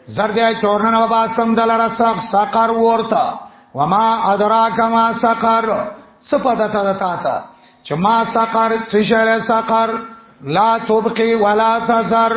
زرد چورن وبا سم دلرا سق سقر ورتا وما ادراک ما سقر سپد تا تا تا چې ما سقر سشل سقر لا تبقي ولا تذر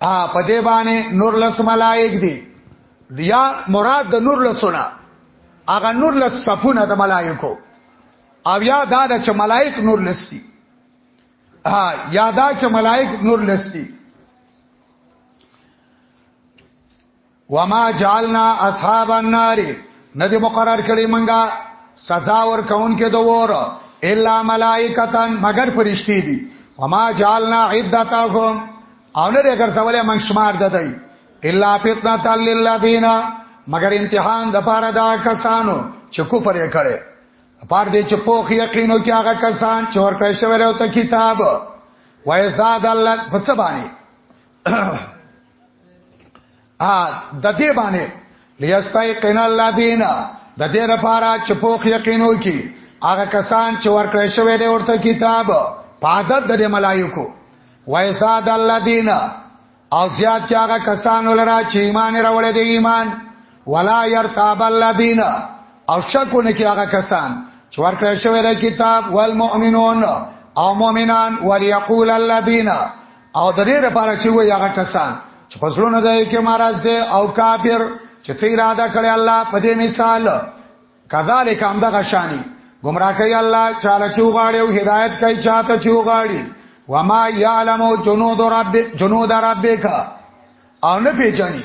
ا په دې باندې نور لس ملائک دي یا مراد د نور لسونه هغه نور لس صفونه د ملائکو او یا دا چې ملائک نور لس دي ها یا دا چې ملائک نور لس دي وما جعلنا اصحاب النار ندی مقرر کړی منګه سزا ور کون کې دوور الا ملائکتن مگر فرشتي دي وما جعلنا عدتهم او نه دې ګرځولې موږ شمار ددای الا فتنه للذین مگر امتحان د پاره دا کسانو چې کفر یې کړي پار دې چې پوخ یقینو کې هغه کسان چې ورکړی شوی راو ته کتاب وایز دا د الله په څه باندې ا د دې باندې لیاستای قنا الله دینا د دې لپاره چې پوخ یقینو کی هغه کسان چې ورکړی شوی دی ورته کتاب پادت د ملایکو وایزداد الله دینا او زیات چې هغه کسان ولرا چې ایمان راوړی دی ایمان ولا يرتاب الذين او شکونه کې هغه کسان چې ورکړی شوی دی کتاب والمؤمنون او مؤمنان وليقول الذين او د دې لپاره چې وي هغه کسان چې پسړونه دی کې مارز دی او کافر چې څه اراده کړی الله په دې مثال کذالک هم دغه شانی گمراه کوي الله چاله چوغاړي او هدایت کوي چاته چوغاړي وما يعلم جنود رب جنود ربک او نه پیژني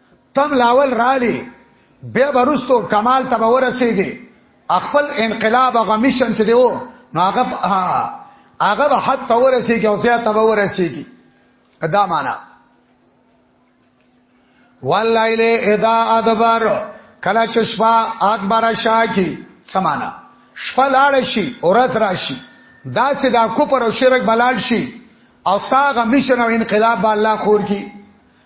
تم لاول رالی بیا برستو کمال ته ورسیږي خپل انقلاب غمیشن چې دیو نو هغه هغه به حد ته ورسیږي او زیات به ورسیږي دا معنا واللیل اذا ادبر کله چې شپه اکبر شاکی سمانا شپه لاړ شي اورز راشي دا چې دا کوپر او شرک بلال شي او ساغه مشن او انقلاب به الله خور کی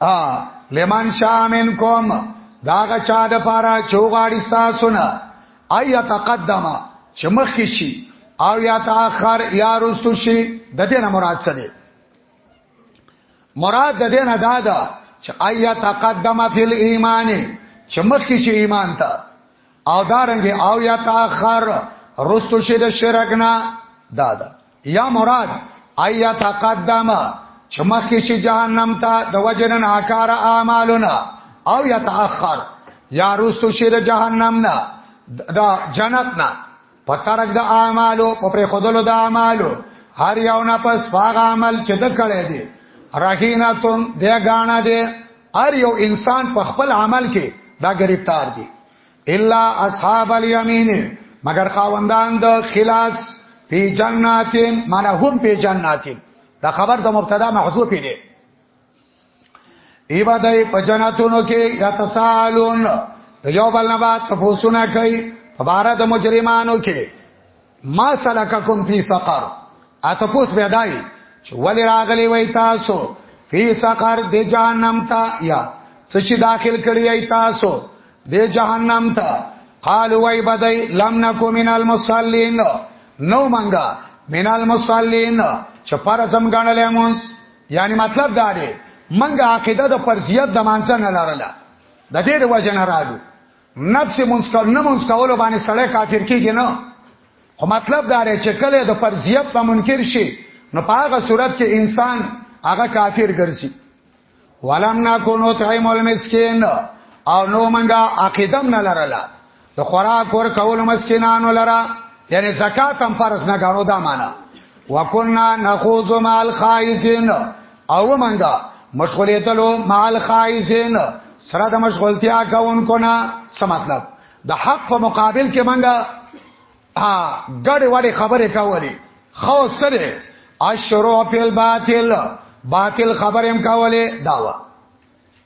ا لمن شامن کوم داغه چا د پاره چوغاړي تاسو نه اي تقدم چې مخ شي او یا تاخر یا رستو شي د دې نه مراد څه دی مراد د دې نه دا ده چې اي تقدم فی الايمان چې مخ شي ایمان ته او دارنګ او یا تاخر رستو شي د شرک نه دا دا یا مراد ایا تقدم چې مخکې شي جهنم ته د وجن ناکار اعمالنا او یا تاخر یا رستو شي د جهنم نه دا جنت نه پترک د اعمالو په پر خودلو د اعمالو هر یو نه پس فاغ عمل چې د کړه دی رهیناتون د غاڼه دی هر یو انسان په خپل عمل کې دا گرفتار دی الا اصحاب الیمین مگر خاوندان د خلاص فی جناتین معنی هم فی جناتین دا خبر د مبتدا محذوف دی ای با دای په جنتونو کې یتسالون د یو بل نه بعد تفوسونه کوي په بار د مجرمانو کې ما سلککم فی سقر اته پوس بیا دای چې ولی راغلی وای تاسو فی سقر د جهنم ته یا څه چې داخل کړی وای تاسو د جهنم ته قالوا وای بدای لم نکو من المصلین نو منګه من المصلین چې پر زم غنلې مونږ یعنی مطلب دا دی منګه عقیده د پرزیت د مانځ نه لرله د دې د وجه نه راغلو نفس مونږ کول نه مونږ کول باندې سړی کافر کیږي نه خو مطلب دا دی چې کله د پرزیت په منکر شي نو په هغه صورت کې انسان هغه کافر ګرځي ولم نکونو طعام المسکین او نو منګه عقیدم نه لرله د خوراک ور کول مسکینانو لرا یعنی زکات هم فرض نه غاڼو دا معنا وکنا نخوذ مال خایزین او منګه مشغولې تلو مال خایزین سره د مشغولتیا کوونکو نه څه مطلب د حق په مقابل کې منګه ها ګړې وړې خبرې کولې خو سره اشرو په باطل باطل خبرې هم کولې داوا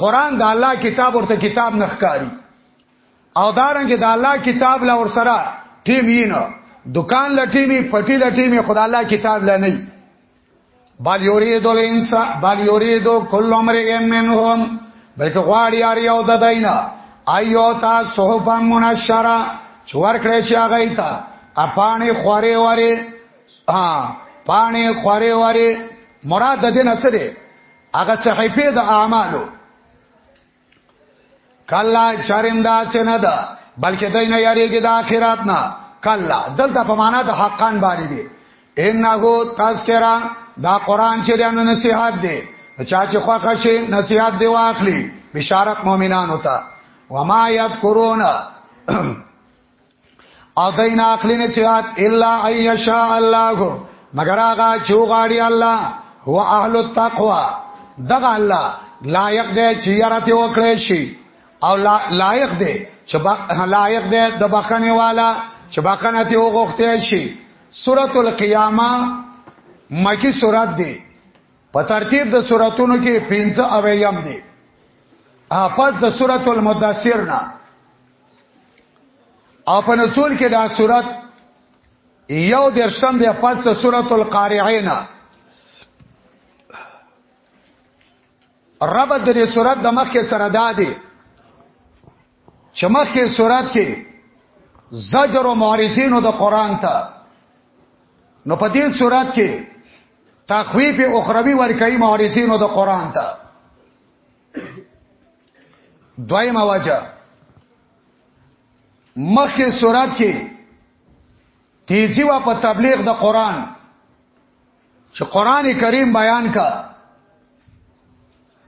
قران د الله کتاب ورته کتاب نخکاری او دارنګ د الله کتاب لا ور سره ټیم یې نه دکان لټیمی پټی لټیمی خدای الله کتاب لا نه بل یریدو الانسان بل یریدو کل امرئ منهم بلکې غواړي یار یو د دینه ایو تا صحف منشره چور کړی چې هغه ایتا اپانی خوره وره ها پانی خوره وره مراد د دې نڅ دی هغه صحیفه د اعمالو کلا چرم دا سنه ده بلکې دای نه یریږي د آخرت نه کلا دلته په معنا د حقان باندې دي انه تذکرہ دا قران چې رانه نصيحت دی چا چې خوښه شي نصيحت دی واخلي بشارت مؤمنانو ته وما یذکرون او دین اخلی نصیحت الا ایشاء الله مگر هغه چې غاړي الله هو اهل التقوا دغه الله لایق دی چې یارته وکړي شي او لایق دی چې لایق دی د بخنه والا چې بخنه ته وغوښته شي سورۃ القیامه مکی سورۃ دی په ترتیب د سوراتونو کې 15 اویم دی اپس د سورۃ المدثر نه او په نزول کې دا صورت یو درشتم دی پس د سورۃ القارعینا رب د دې صورت د مخ کې سره دادي چمخ کې صورت کې زجر او معرضینو د قران ته نو په دې صورت کې تخویف اخروی ورکړي معرضینو د قران ته دویم وجه مخکې صورت کې تیزی وا په تبلیغ د قران چې قران کریم بیان کا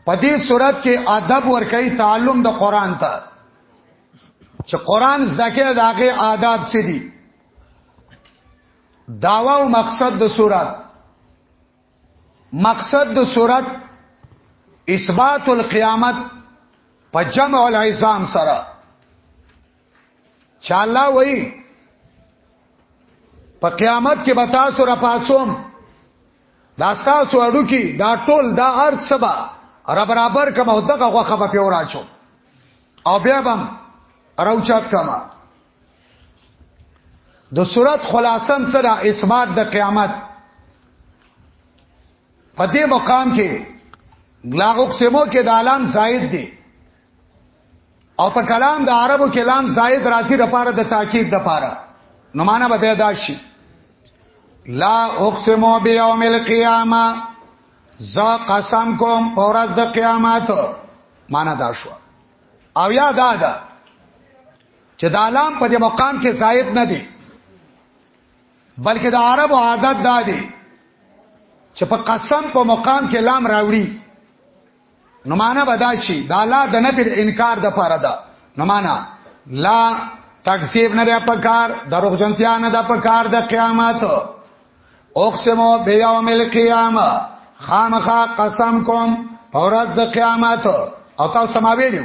په دې صورت کې ادب ورکړي تعلم د قران ته چې قران زده کې داغه آداب څه دي داوا او مقصد د صورت مقصد د صورت اثبات القیامت په جمع العظام سره چا الله وای په قیامت کې به تاسو را پاتوم دا تاسو اډو کې دا ټول دا ارت سبا را برابر کما دغه غوخه په پیورا چو او بیا بم راوچات کما د صورت خلاصم سره اثبات د قیامت په دې مقام کې لاغوک سمو کې د عالم زائد دی او په کلام د عربو کلام زائد راځي د پاره د تاکید د پاره نو معنا به پیدا شي لا اقسم بیوم القیامه ز قسم کوم پورز د قیامت معنا دا شو او یا دا ده چې دا لام په دې مقام کې زائد نه دی بلکې د عربو عادت دا دی چې په قسم په مقام کې لام راوړي نو معنا بدا شي دا لا د نه پر انکار د پاره ده نو معنا لا تکذیب نه لري په کار دروغ جنتیا نه د په کار د قیامت اقسمو بیوم القیامه خامخا قسم کوم اورز د قیامت او تاسو سماویلو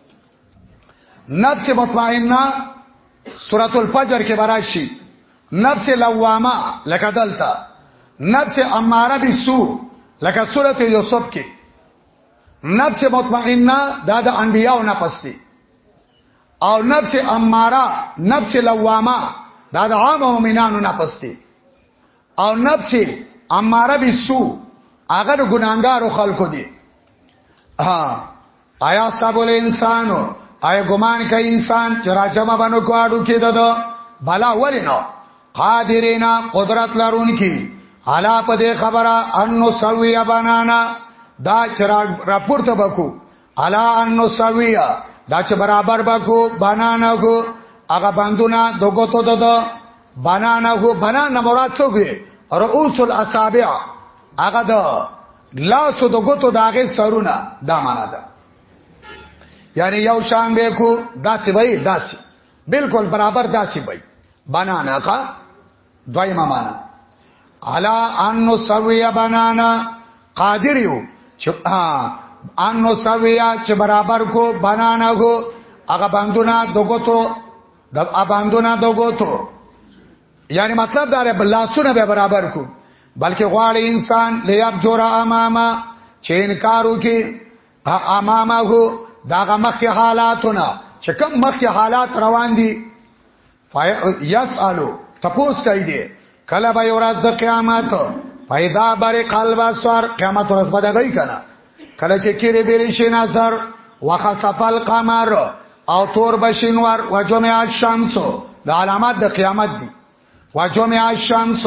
نفس مطمئنه سورۃ الفجر کې براشي نفس لوامه لکه دلته نفس اماره بالسوء لکه سورۃ یوسف کې نفس مطمئنه دا د انبیانو نفس دی او نفس اماره نفس لوامه دا د عام مؤمنانو نفس دی او نفس اماره بالسوء هغه ګناګارو خلکو دی ها آیا صاحب له انسانو آیا ګمان کوي انسان چې راجمه بنو کواړو کې ددو بلا ولینو قادرینا قدرت لرون کی علا په دې خبره انو سویا بنانا دا چراغ راپورته بکو علا انو سویا دا چې برابر بکو بنانا کو هغه باندونه دغه ته دد بنانا کو بنانا مراد څه وي رؤوس الاصابع هغه د لاسو د ګوتو داغه سرونه دا معنا ده یعنی یو شان به کو داسې وای داسې بالکل برابر داسې وای بنانا کا دویمه معنا علا انو سویا بنانا قادر یو چې انو سویا چې برابر کو بنانا کو هغه باندونه دغوتو د باندونه دغوتو یعنی مطلب دا رب لاسونه به برابر کو بلکې غواړي انسان لیاب جورا اماما چې انکار وکي اماما هو داغه مخکې حالاتونه چې کم مخکې حالات روان دي یسالو تپوس کوي دي کله به ورځ د قیامت پیدا بری قلب سر قیامت ورځ به دغی کنه کله چې کېره بیرې شي نظر وخسفل قمر او تور بشینوار وجمع الشمس د علامات د قیامت دي وجمع الشمس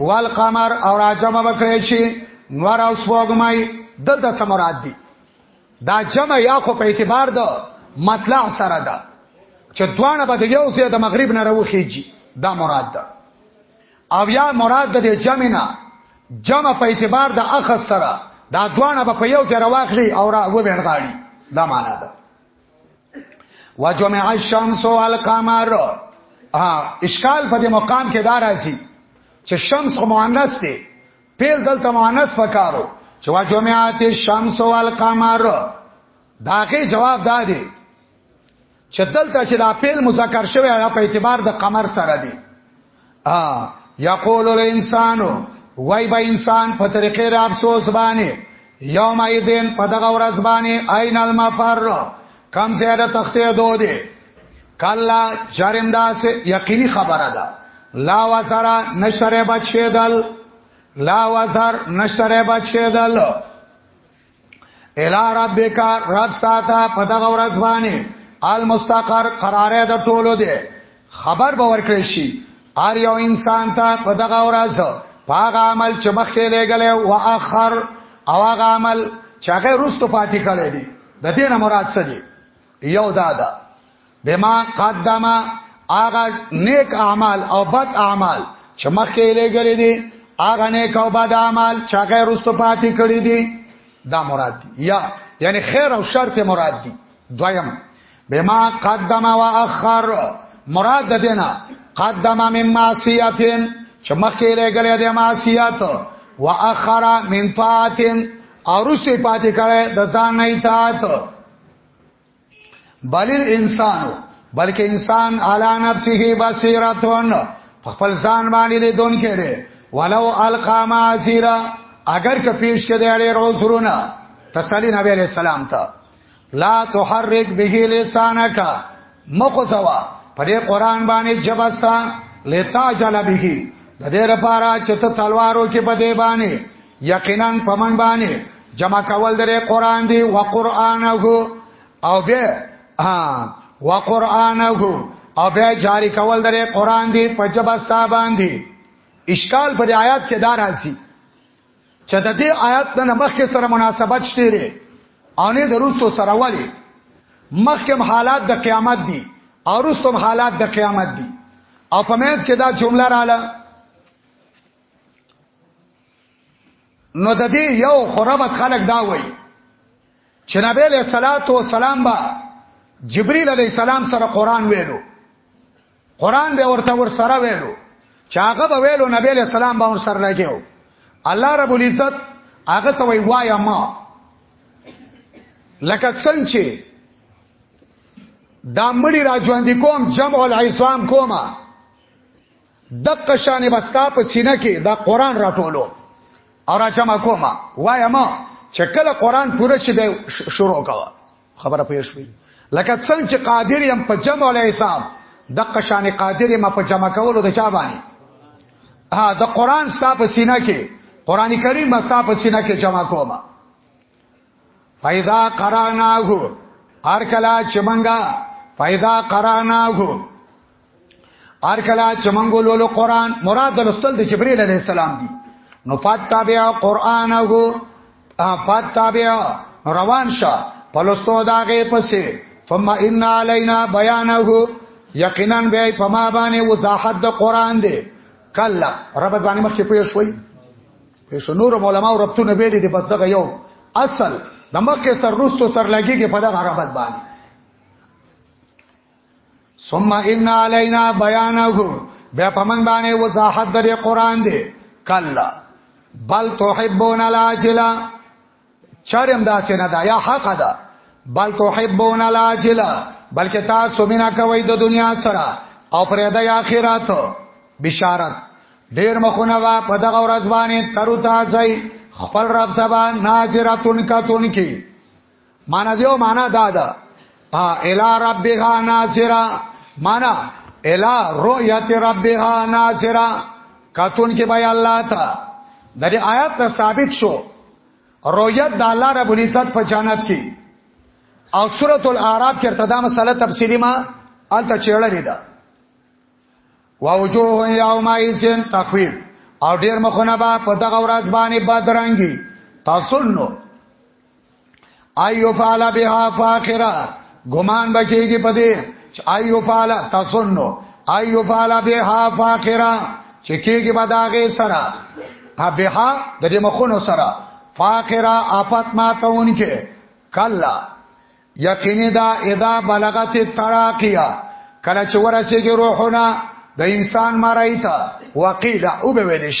والقمر او راجم بکړې شي نور او سپوږمۍ دلته څه مراد دي دا جمع یا خو په اعتبار د مطلع سره ده چې دوانه به د یو ځای د مغرب نه راوخیږي دا مراد ده او یا مراد د جمع نه جمع په اعتبار د اخص سره دا دوانه به په یو ځای راوخلی او را وبنغاړي دا معنا ده وجمع الشمس والقمر ها اشکال په دې مقام کې دار راځي چې شمس خو مؤنث دی پیل دلته مؤنث پکارو چې وجمعات الشمس والقمر داغه جواب دادی چې دلته چې دا پیل مذکر شوی هغه په اعتبار د قمر سره دی ا یقول الانسان وای به انسان په طریقې را افسوس باندې یوم ایدین په دغه ورځ باندې عین المفر کم زیاده تختې دوه دي کلا جرم دا سه یقیني خبره ده لا وزر نشره بچ کېدل لا وزر نشره بچ کېدل الا ربک رب ساته په دغه ورځ باندې المستقر قراره د ټولو دی خبر به ورکړی شي ار یو انسان ته په دغه ورځ پاغه عمل چې مخکې لګلې او اخر او هغه عمل چې هغه رستو پاتې کړی دی د دې نه مراد څه دی یو دا ده بما قدم اغه نیک اعمال او بد اعمال چې مخکې لګلې دي اغه نیک او بد اعمال چې هغه رستو پاتې کړی دي دا مراد دي یا یعنی خیر او شر ته مراد دي دویم بما قدم واخر مراد ده دینا قدم من معصیتن چې مخکې لګلې دي معصیت واخر من طاعتن او رستو پاتې کړی د ځان نه اطاعت بل الانسان بلکې انسان علا نفسه بصیرتون خپل ځان باندې لیدون کړي ولو القا معاصیرا اگر که پیش کړي اړې روزرونه تسلی نبی علیہ السلام ته لا تحرک به لسانک مخو سوا په دې قران باندې جبستا لتا جل به د دې لپاره چې ته تلوارو کې په دې باندې یقینا پمن باندې جمع کول درې قران دی او قران او به ها او قران او به جاری کول درې قران دی په جبستا باندې اشکال پر آیات کې دار راځي چې د دې آیات د مخ کې سره مناسبت شته او نه دروستو سره ولي مخکم حالات د قیامت دي او رستم حالات د قیامت دي او په مېز کې دا جمله رااله نو د دې یو خرابت خلک دا وایي چې نبی له صلوات و سلام با جبرئیل علی السلام سره قران ویلو قران به ورته ور سره ویلو چې هغه به ویلو نبی له سلام به ور سره راګیو الله رب العزت هغه ته وای وای ما لکه څنګه چې دا مړی را ژوند کوم جمع العصام کومه دقه شان بستا په سینه کې دا قران راټولو او را جمع کوما وایم چې کله قران پوره شي به شروع کوا خبره پېښ وی لکه څنګه چې قادر يم په جمع له حساب دقه شان قادر يم په جمع کولو د چا باندې ها د قران ستا په سینه کې قران کریم ستا په سینه کې جمع کوما فایدا قراناغو هر کلا چې منګه فایدا قراناغو ار کلا چې مونږ ولولو قران مراد لوستل د جبرئیل علی السلام دی نو فتابع قرانه فتابع روان شه پلوستو داغه پسې ثم ان علینا بیانه یقینا به پما باندې وضاحت د قران دی کلا رب باندې مخکې پوه شوي په شنور علماء او ربطونه به دي بس دغه یو اصل د مخکې سر روستو سر لګيږي په دغه ربط باندې ثم ان علينا بيانه بیا پمن باندې وضاحت د قران دی کلا بل تحبون العاجله چرم داسې نه دا یا حق ده بل تحبون العاجله بلکې تاسو مینا کوي د دنیا سره او پرې د آخرت بشارت ډیر مخونه وا په دغه ورځ باندې ترو تازه خپل رب تبا ناظرتون کتون کی معنا دیو معنا دا ده الا ربها ناصرا معنا الا رؤیت ربها ناصرا کاتون کې بای الله تا د دې آیات ته ثابت شو رؤیت د الله رب العزت په جنت کې او سورۃ الاعراف کې ارتدا مسله تفصیلی ما الته چیړلې ده واوجوه یومئذ تخویب او ډیر مخونه با په دغه ورځ باندې بدرنګي تاسو نو ایو فعل بها فاخره ګمان بکیږي په دې چې ایو فعل تاسونو ایو فعل بها فاخره چې کیږي به داغه سره بها د دې مخونو سره فاخره آفت ماتونکې کلا یقیني دا اذا بلغت التراقیه کله چې ورسېږي روحونه د انسان مړای ته وقیل او به ویلش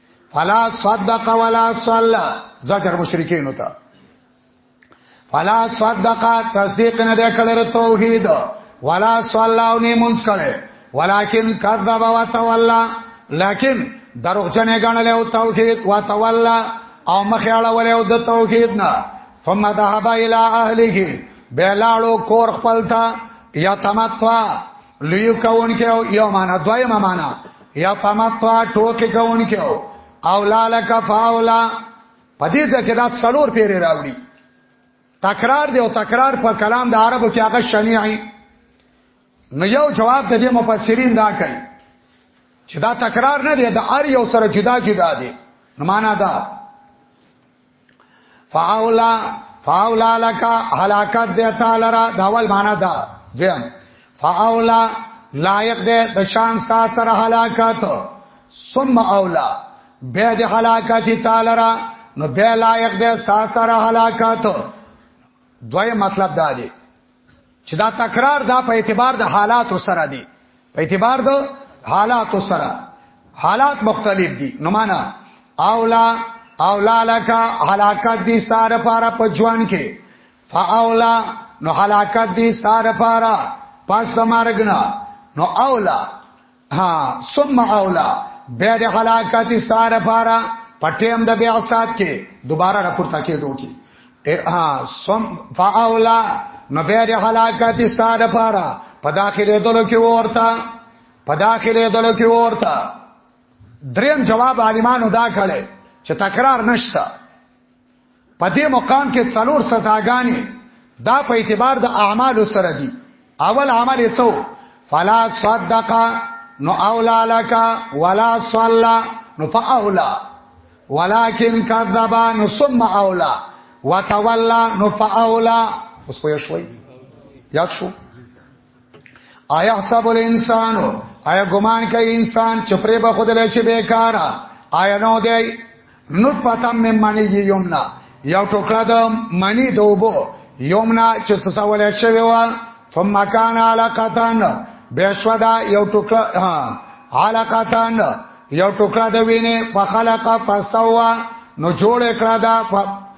فلا صدق ولا صلى زجر مشرکین ہوتا فلا صدق تصدیق نه د کړه توحید ولا صلى او نه مونږ کړه ولکن کذب وتولى لكن دروغجن غنل او توحید وتولى او مخیاله ولې او د توحید نه ثم ذهب الى اهله بلاړو کور خپلتا یا تمتوا لیو کون کې او یو معنا دویمه معنا یا تمتع ټوکې کون کې او اولا لک فاولا پدې ځکه دا څلور پیری راوړي تکرار دی او تکرار په کلام د عربو کې هغه شنیعي نو یو جواب د دې مفسرین دا کوي چې دا تکرار نه دی د ار یو سره جدا جدا دی نو معنا دا فاولا فاولا لك هلاکت دې تعالی را دا ول معنا دا دیم فاولا لایق دې د شان ستا سره هلاکت ثم اولا به دې هلاکت تعالی را نو به لایق دې ستا سره هلاکت دوی مطلب دا دی چې دا تکرار دا په اعتبار د حالاتو سره دی په اعتبار د حالاتو سره حالات مختلف دي نو معنا اولا اولا لک حلاکت دي ستاره پارا په ژوند کې فاولا نو حلاکت دي ستاره پارا پس د مارګنا نو اولا ها ثم اولا بیا د هلاکت ستاره پارا پټیم د بیا سات کې دوباره راپورته کېدو کې ها ثم فاولا نو بیا د هلاکت ستاره پارا په داخله دلو کې ورته په داخله دلو کې ورته دریم جواب عالمانو دا کړي چې تکرار نشته په دې مقام کې څلور سزاګانې دا په اعتبار د اعمالو سره دي اول عمل یې څو فلا صدق نو اولا لك ولا صلى نو فاولا ولكن كذب نو ثم اولا وتولى نو فاولا اوس پوه شوي یاد شو آیا حساب الانسان آیا ګمان کوي انسان چې پرې به خود لشي بیکارا آیا نو دی نو پتا مې معنی یومنا یو ټوکړه د معنی دوبو یومنا چې څه ولې شوی و ثم کان علاقتان بشودا یو ټوکړه ها علاقتان یو ټوکړه د وینې فخلق فسوا نو جوړ کړه دا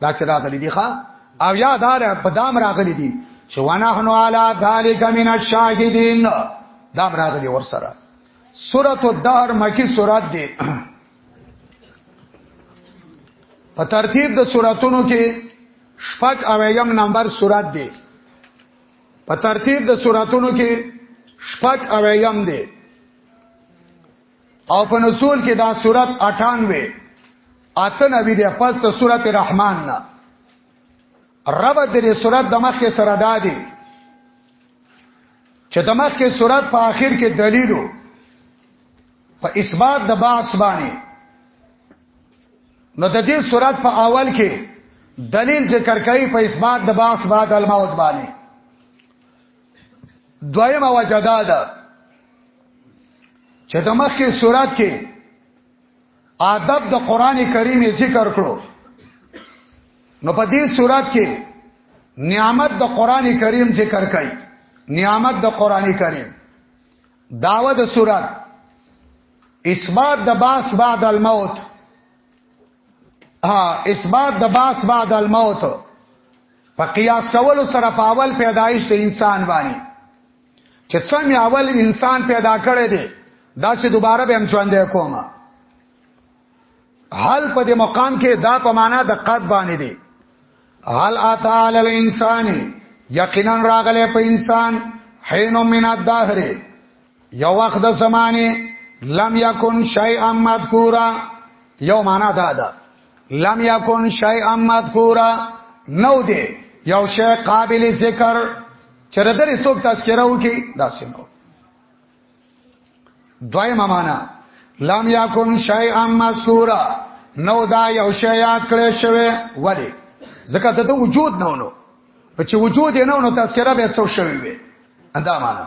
دا چې راغلي دي ښا او یا دا په دام راغلي دي چې ونحن علی ذلک من الشاهدین دا راغلي ور سره سورۃ الدهر مکی سورۃ دی په ترتیب د سوراتونو کې شپږ اویم نمبر سورات دی په ترتیب د سوراتونو کې شپږ اویم دی او په نزول کې دا صورت 98 اته نبی دی پس ته صورت رحمان نه رب دې صورت د مخ کې سره دادی چې د مخ کې صورت په آخر کې دلیلو په اثبات د باس باندې نو د دې صورت په اول کې دلیل ذکر کوي په اثبات د باس بعد الموت باندې دویمه وجه دا ده چې د مخکې صورت کې آدب د قران کریم ذکر کړو نو په دې صورت کې نعمت د قران کریم ذکر کړي نعمت د قران کریم داوه د صورت اثبات د باس بعد الموت ها اثبات د باس بعد الموت په قیاس کولو سره په اول پیدایش د انسان باندې چې څنګه اول انسان پیدا کړی دی دا چې دوباره به هم ژوند کوم حل په دې مقام کې دا په معنا د قد باندې دی حل اتا علی الانسان یقینا راغله په انسان حین من الدهر یو وخت د زمانه لم یکن شیئا مذکورا یو معنا دا ده لم یکن شیئا مذکورا نو دی یو شی قابل ذکر چر درې څوک تذکره وکي دا سينو دویمه معنا لم یکن شیئا مذکورا نو دا یو شی یاد کړی شوی ولی ځکه ته ته وجود نه ونو په چې وجود نه ونو تذکره به څو شوی وي اندا معنا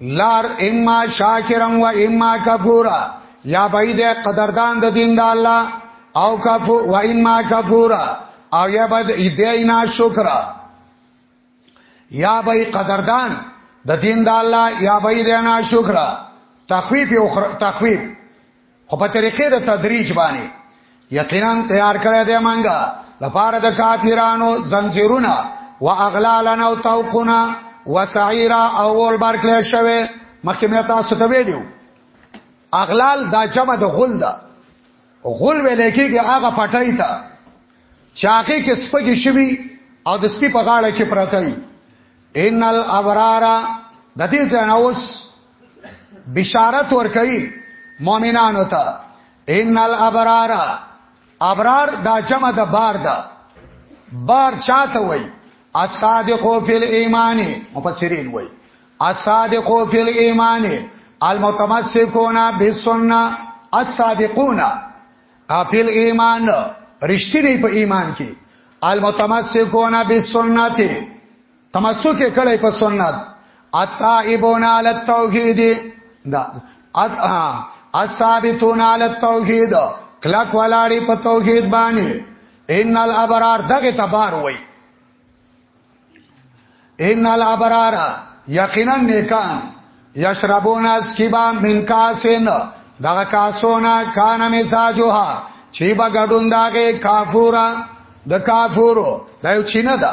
لار اما شاکرا و اما کفورا یا باید قدردان د دین د الله او کفو و اما کفورا او یا باید ایدینا شکر یا باید قدردان د دین د الله یا باید نه شکر تخویب او تخویب خو په طریقې د تدریج باندې یقینا تیار کړی دی مانګه لپاره د کافرانو زنجیرونه و اغلالن او توقنا و سعیرا او ول برکل شوه مخکې مې تاسو ته ویلو اغلال دا جمع د غل ده غل ویل کېږي هغه پټای ته چاقي کې سپګي شوی او د سپي په غاړه کې پراته وي ان الابرار د دې ځناوس بشارت ورکړي مؤمنانو ته ان الابرار ابرار دا جمع د بار ده بار چاته وای الصادقو فی الايمان مفسرین وای الصادقو فی الايمان المتمسکون بالسنه الصادقون فی الايمان رښتینی په ایمان کې المتمسکون بالسنه تمسک کړي په سنت اتائبون علی التوحید دا ات الثابتون علی التوحید کلک ولاړی په توحید باندې ان الابرار دغه تبار وای ان الابرار یقینا نیکان یشربون اسکبا من کاسن دغه کاسونه کان مزاجوها چی با ګډون داګه کافورا د کافورو دا یو چینه ده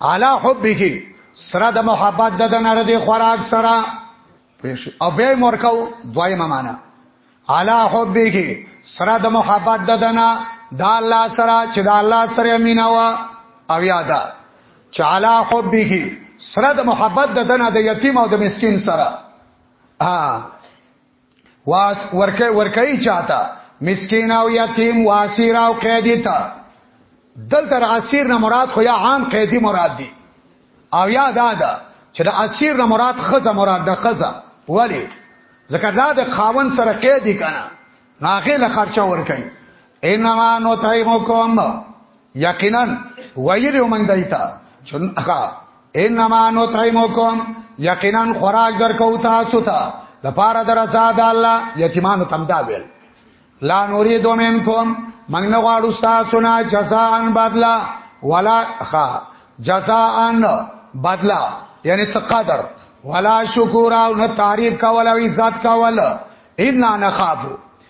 علا حبه سره د محبت د نر دی خوراک سره پیش او به مرکو دویمه معنا علا حبه سره د محبت د دنا د الله سره چې د الله سره مینا وا او یادا چې علا حبه سره د محبت د دنا د یتیم او د مسکین سره ها واس ورکه ورکه چاته مسکین او یتیم واسیر او قیدی تا دل تر اسیر نه مراد خو یا عام قیدی مراد دی او یا دا دا چې د اسیر نه مراد خزه مراد د خزه ولی ځکه دا د خاون سره قیدی کنه ناغه له خرچه ور کوي انما نو تایمو کوم یقینا ویل یو موږ دایتا چون اخا انما نطعمکم یقینا خوراک درکو تاسو ته د پاره در آزاد الله یتیمانو تم دا ویل لا نوری دومنکم موږ نه غواړو تاسو نه جزاء بدلا ولا خا جزاء بدلا یعنی څه قدر ولا شکر او نه تعریف کول او عزت کول ان نه خافو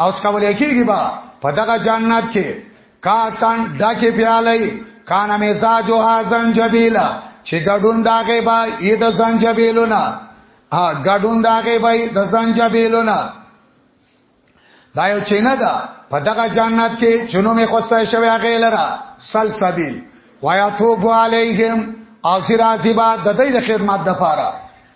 او څکه ولې کېږي با په دغه جنت کې کاسان ډکه پیالې کان مزاج او زنجبیلا چې ګډون داګه با یې د زنجبیلونه ها ګډون داګه با یې د زنجبیلونه دا یو چینه ده په دغه جنت کې چونو می خوسته شوی هغه لرا سلسبیل وياتوب علیهم او سرازی با د دې خدمت د پاره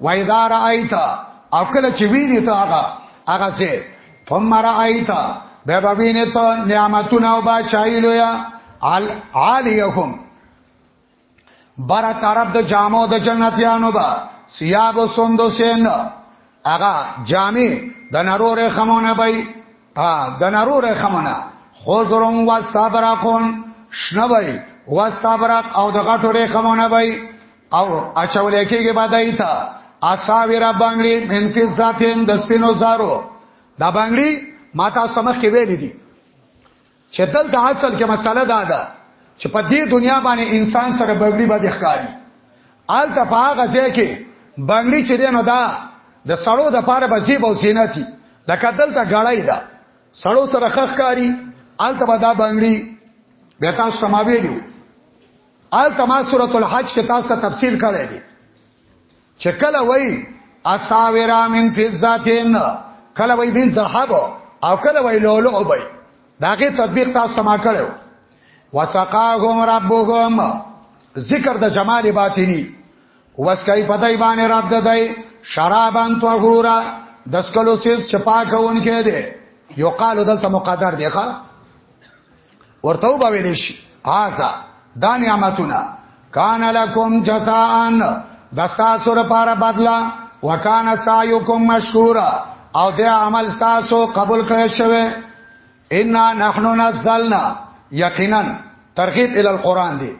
وایذا رایت او کله چې ویني ته هغه هغه سه ثم رایت به به ویني ته نعمتونه او بچای لویا عالیهم بر طرف د جامو د جنتیانو با سیاب و سندوسین اغا جامی د نرور خمونه بای د نرور خمونه خوزرون و استبرقون شنبای و استبرق او د غټو ری خمونه بای او اچولې کېږي بادای ته اساویرا بنگړي من فی ذاتین د سپینو زارو دا بنگړي ما تاسو مخ کې ویل دي چې دل د اصل کې مسله دا ده چې په دې دنیا باندې انسان سره بنگړي باندې ښکاری آل ته په هغه ځای کې بنگړي چې دینو دا د سړو د پاره بزیب او زینتی لکه دل ته غړای ده سړو سره خخ کاری آل ته به دا بنگړي به تاسو سماویلو آل تما سورۃ الحج کې تاسو ته تفسیر کړی دی چې کله وای اساورا من فزاتین کله وای بن ذهب او کله وای لولو وای داګه تطبیق تاسو ما کړو وسقاهم ربهم ذکر د جمال باطنی وسکای پدای باندې رب ددای شرابان طهورا د سکلو سیس چپا کوونکې دی یو قالو دلته مقدر دی ښا ورته وبویل شي هاذا دا نعمتونه کان لکم جزاء دستا سره پارا بدلا وکانا سعیکم مشکورا او د عمل تاسو قبول کړی شوی ان نحنو نزلنا یقینا ترغیب ال القران دی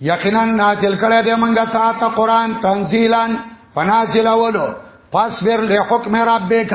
یقینا نازل کړی دی مونږه تا ته قران تنزیلا فنازل اولو پس بر له حکم ربک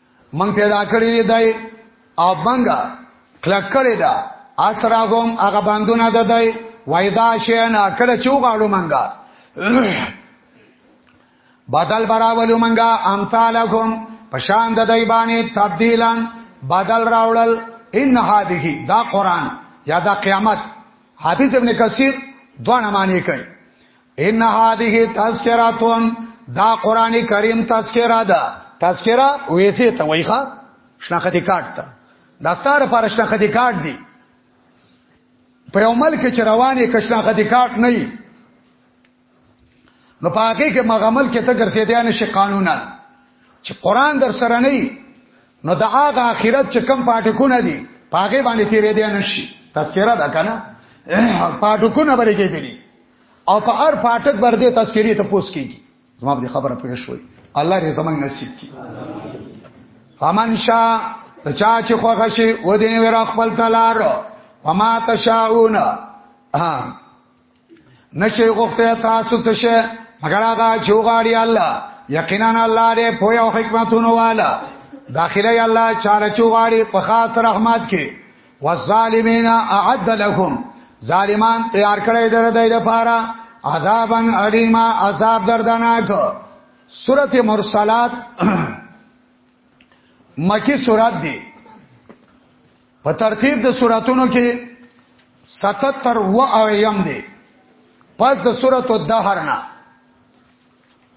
من پیدا کړی دی او بنګا کلک کړی دا اسراغم هغه باندونه ده دی وایدا شینا کله چوغاړو منګا بدل براولو منګا امثالکم پشان د دی باندې تبدیلن بدل راوړل ان هذه دا قران یا دا قیامت حافظ ابن کثیر دوه معنی کوي ان هذه تذکراتون دا قران کریم تذکرہ ده تذکرہ ویسه ته وایخه شناختی کارت ته دا ستاره پر شناختی کارت دی په یو ملک چې رواني کښنا خدي کاټ نه وي نو پاګه کې مغمل کې ته ګرځېدیا نشي قانونا چې قران در سره نه وي نو د هغه اخرت چې کم پاټکونه دي پاګه باندې تیرې دی نشي تذکرہ ده کنه پاټکونه بری کې دي او په هر فاټک بر دې تذکری ته پوس کیږي زما به خبره پوه شوي الله دې زمنګ نصیب کړي فمن شاء چا چې خو غشي و دې ور خپل تلار وما تشاؤون ها نشي غوښته تاسو څه شي مگر هغه چې غاړي الله یقینا الله دې په یو حکمتونو والا داخله الله چاره چوغاړي په خاص رحمت کې والظالمین اعد لهم ظالمان تیار کړی در دای د پاره عذابن الیما عذاب دردناک سورته مرسلات مکی سورات دی په ترتیب د سوراتونو کې 77 و او یم دی پس د سورته الدهر نه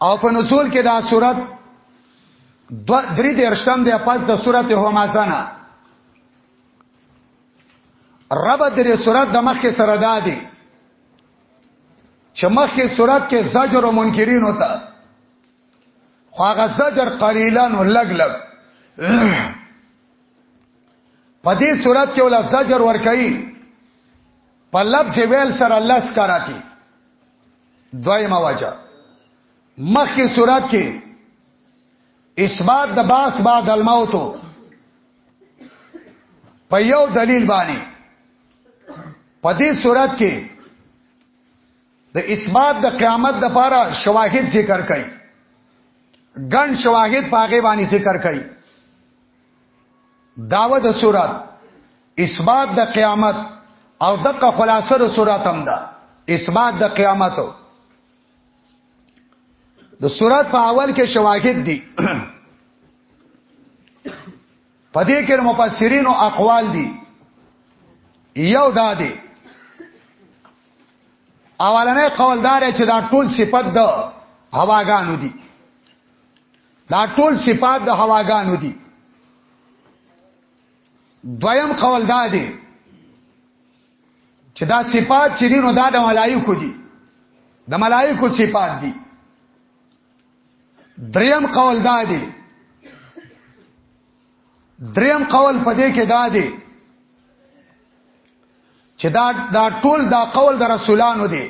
او په نزول کې دا سورات درې درشتم دی پس د سورته همزه نه رب درې صورت د مخ کې سره دادي چې مخ کې صورت کې زجر او منکرین ہوتا خو هغه زجر قلیلا نو لګ لګ په دې صورت کې ولا زجر ور کوي په لفظ ویل سره الله سکاراتی دویمه وجه مخ کې صورت کې اثبات د باس بعد الموت په یو دلیل باندې په دې صورت کې د اثبات د قیامت د پاره شواهد ذکر کړي ګڼ شواهد پاګې باندې ذکر کړي داوه د صورت اثبات د قیامت او دغه خلاصه د صورت هم ده اثبات د قیامت د صورت په اول کې شواهد دي په دې کې مفسرین او اقوال دي یو دا دی اولنې قوالدار چې دا ټول صفت د هواګانو دي دا ټول صفات د هواګانو دي دویم قوالدار دی چې دا صفات چې دینو دا د ملائکو دي د ملائکو صفات دي دریم قول دا دی دریم قول په دې کې دا دی چې دا دا ټول دا قول د رسولانو دی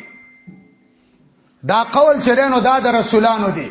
دا قول چې رینو دا د رسولانو دی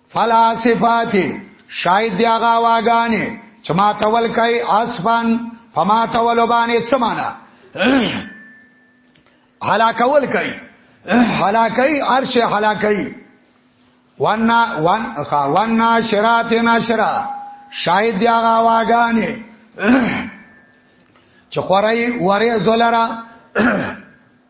فلاسفات شاید دی هغه واګانې چې ما تول کوي اسفن فما تول باندې څه معنا هلاکول کوي هلاکي عرش هلاکي وانا وان خا وانا شرات ناشرا شاید دی هغه واګانې چې خورای وره زولرا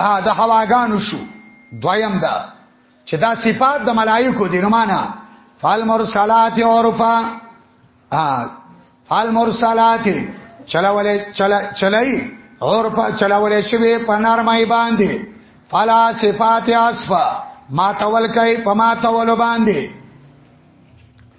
ا د هواګانو شو دویم دا چې دا صفات د ملائکو دي رمانه فالمرسلات عرفا ا فالمرسلات چلولې چل چلای عرفا چلولې شوی په نرمای باندې فلا صفات اسفا ما تول کوي په ما تول باندې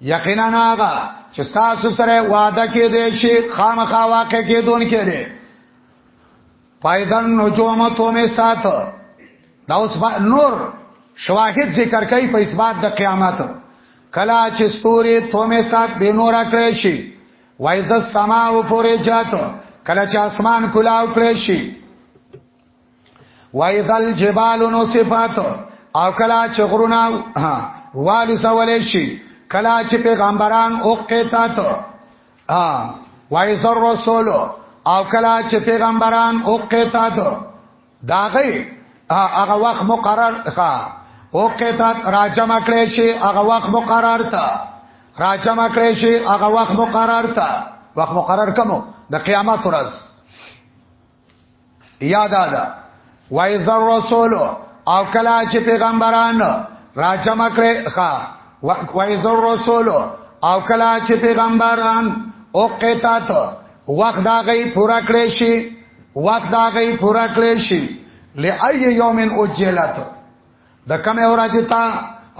یقینا هغه چې تاسو سره وعده کې دی چې خامخا واقع کېدون کې دی پایدن نجوم تو می سات دا اوس نور شواهد ذکر کوي په اسباد د قیامت کلا چې ستوري تو می سات به نور کړی شي وایز السما او پورې جات کلا چې اسمان کلاو کړی شي وایذل جبال نو صفات او کلا چې غرونه والو سوالې شي کلا چې پیغمبران او قیتات ا وایذر رسول او کلا چې پیغمبران او قیتات داغه هغه وخت مقرر ښا او قیتات راجم کړی شي هغه وخت مقرر تا راجم کړی شي هغه وخت مقرر تا وخت مقرر کمو د قیامت ورځ یاد ده وای زر رسول او کلا چې پیغمبران را جمع کړي ښا وای زر رسول او کلا چې پیغمبران او قیتات وخت دا غي پورا کړی شي وخت دا غي پورا کړی شي لای یومن اجلت د کمه ورځې تا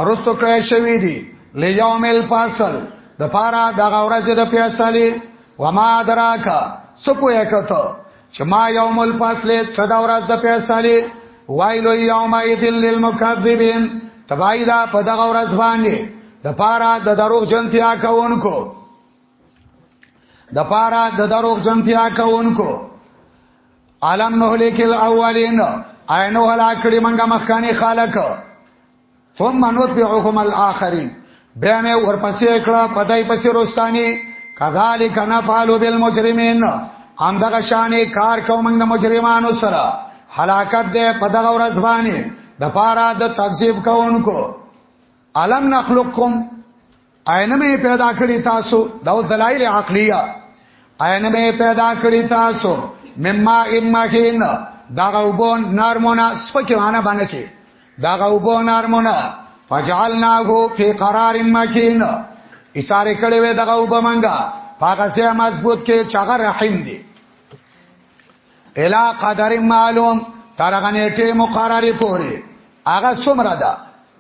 رستو کړی شوی دی لیوم الفاصل د پارا د غورځې د پیاسالي وما دراک سپو یکته چې ما یوم الفاصل صدا ورځ د پیاسالي وایل یوم ایدل للمکذبین تبایدا په دغه ورځ باندې د پارا د دروغ جنتیا کوونکو د پارا د دروغ جنتیا کوونکو عالم نو لیکل اولین عینو هلا کړي منګه مخکانی خالق ثم نتبعهم الاخرین بیا مې ورپسې کړه پدای پسې روستانی کذالک نفعل بالمجرمین هم دغه شانې کار کوم د مجرمانو سره هلاکت ده په دغه ورځ باندې د پاره د تکذیب کوونکو علم نخلقکم عین مې پیدا کړی تاسو دا دلایل عقلیه عین مې پیدا کړی تاسو مما امکین دا غوبون نارمونه سپکه معنا باندې کې دا غوبون نارمونه فجعلناه فی قرار مکین اشاره کړې وې دا غوبه منګه پاګه سه مضبوط کې چاغه رحم دی الا قدر معلوم ترغه نیټه مقرره پوري هغه څومره ده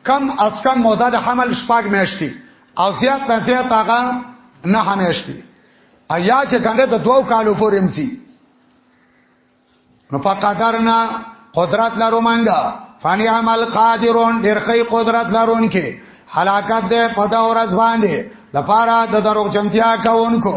کم از کم موده د حمل شپږ میاشتي او زیات نه زیات هغه نه همیشتي ایا چې کنده د دوو کالو پورې مسی نو فقدرنا قدرت لرو منګه فانی عمل قادرون ډیر خی قدرت لرون کې حلاکت ده په دا ورځ باندې د پاره د دروغ چمتیا کوونکو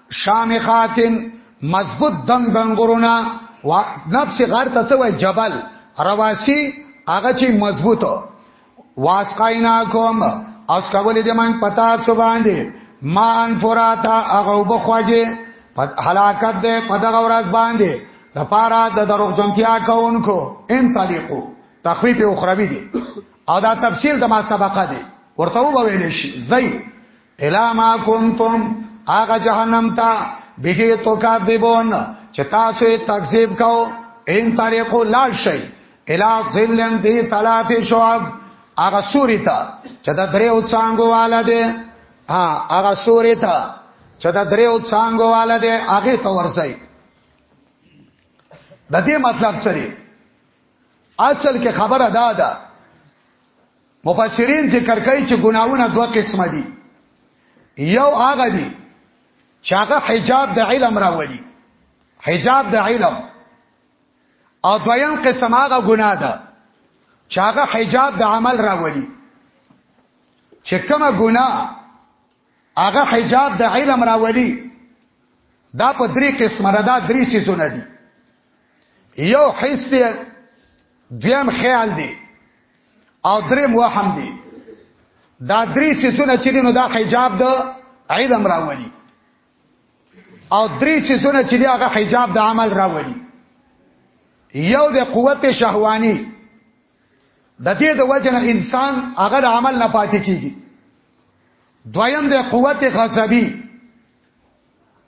شامخاتن مضبوط دنګ دنګورونه وا نفس غر ته څه وای جبل رواسی هغه چې مضبوطه واسقاینا کوم اوس کولې دې من پتا سو باندې ما ان فراتا هغه وبخواږي هلاکت دې په دغه ورځ باندې د پارا د دروغ جنتیا کوونکو ان طریقو تخفیف اخروی دي او دا تفصیل د ما سبقه دي ورته وویل شي زئی الا ما کنتم هغه جهنم ته به تو کا بیبون چې تاسو یې تکذیب کاو ان طریقو لا شي الا ظلم دی تلاف شعب هغه سوري ته چې د دریو څنګه والا دی ها هغه سوري ته چې د دریو څنګه والا دی هغه ته ورسي د دې مطلب سره اصل کې خبره دا ده مفسرین ذکر کوي چې ګناونه دوه قسمه دي یو هغه دي چې هغه حجاب د علم راولي حجاب د علم او دویم قسم هغه ګناه ده چې هغه حجاب د عمل راولي چې کومه ګناه هغه حجاب د علم راولي دا په درې قسمه ده دا درې سيزونه دي یو حس دی دویم خیال دی او دریم وهم دی دا درې سيزونه چې نو دا حجاب د علم راولي او درې سيزونه چې هغه حجاب د عمل راولي یو د قوت شهوانی د دې د وجه نه انسان هغه عمل نه پاتې کیږي دویم د قوت غضبی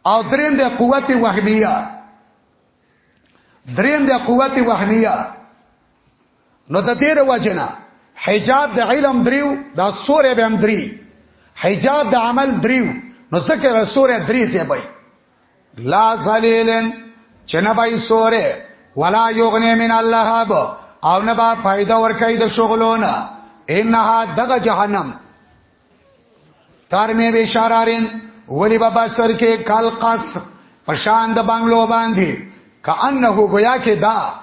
او دریم د قوت وهمیه دریم د قوت وهمیه نو د دې وجنه حجاب د علم دریو د سورې به هم دری حجاب د عمل دریو نو څکه سورې دری سه بای لا ذلیلن چنبای سورې ولا یغنی من الله او نه با فائدہ ورکای د شغلونه انها دغه جهنم ترمه به شارارین ولی به بسر کې کال قص پشان د بنگلو باندې کانه گویا کې دا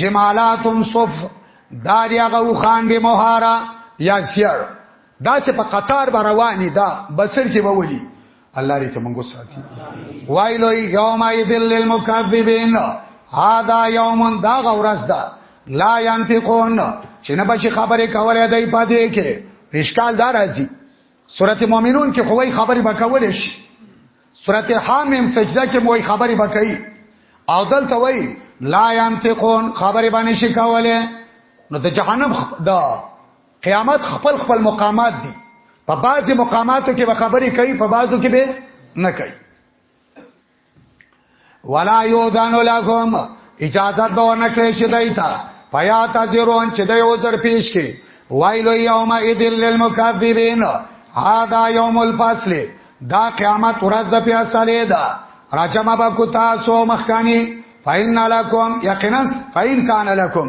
جمالاتن صف داریا غو خان به مهارا یا سیر دا چې په قطار به رواني دا بسر کې به ولي الله دې ته موږ ساتي وایل یوم ایدل للمکذبین هاذا یوم دا غورس دا لا ينتقون چې نه بچي خبرې کولې دای پاتې کې اشکال دار راځي سورته مؤمنون کې خوې خبرې بکول شي سورته حامیم سجده کې موي خبرې بکړي او دلته وای لا ينتقون خبرې باندې شي کولې نو د جهنم د قیامت خپل خپل مقامات دي په بعضي مقاماتو کې به خبرې کوي په بعضو کې به نه کوي ولا یودان لهم اجازه به ورنکړي شي دایتا پیا تذرون چې د یو ځر پیش کې وایل یوم اذل للمکذبین هاذا یوم الفصل دا قیامت ورځ د پیاسلې ده راجما با کو تاسو مخکانی فین لکم یقینا فین کان لکم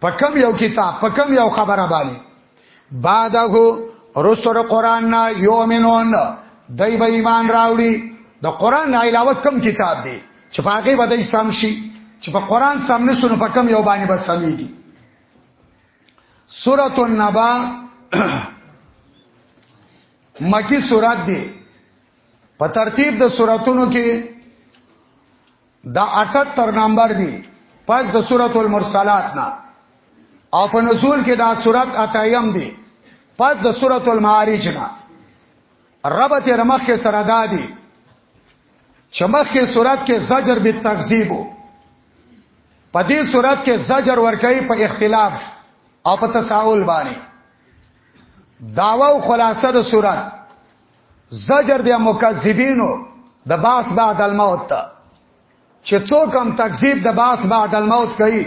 په کم یو کتاب په کم یو خبره باندې بعده رسول قران نه یومنون دای به ایمان راوړي د قران نه علاوه کم کتاب دی چې په هغه باندې سم شي چې په قران سم نه سونه په کم یو باندې بس سميږي سورۃ النبا مکی سورات دی په ترتیب د سوراتونو کې دا 78 نمبر دی پس د سورۃ المرسلات نه او په نزول کې دا سورۃ اتایم دی پس د سورۃ المعارج نه ربط رمخ کې سره دادی چمخ کې سورۃ کې زجر به تکذیب په دې سورۃ کې زجر ورکړي په اختلاف او په تساؤل باندې داوا او خلاصه د سورۃ زجر د مکذبینو د باس بعد الموت ته چې څوک هم تکذیب د باس بعد الموت کوي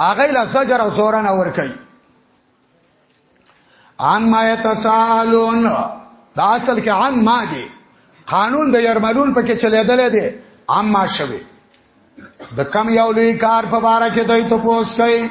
هغه له زجر او زور نه ور کوي عن ما يتسالون دا اصل کې عن ما دي قانون د يرملون پکې چلېدل دي عن ما شوي د کم یو لوی کار په باره کې دوی ته پوښتنه کوي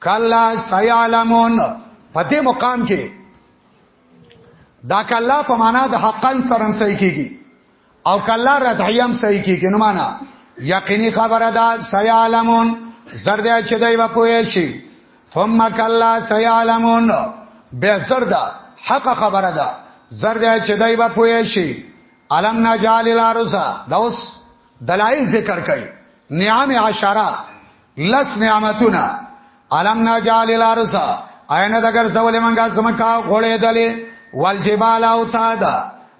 کلا سيعلمون په دې مقام کې دا کلا په معنا د حقا سره صحیح کیږي او کلا ردعیم صحیح کیږي نو معنا یقیني خبره ده سيعلمون زرد چې دوی و پوهې شي ثم کلا سيعلمون به زرد حق خبره ده زرد چې دوی و پوهې شي علم نجال الارض دا اوس دلایل ذکر کړي نعام عشره لس نعمتونه علم نجال الارض عین دګر زول منګه سمکا غړې دلې والجبال او تادا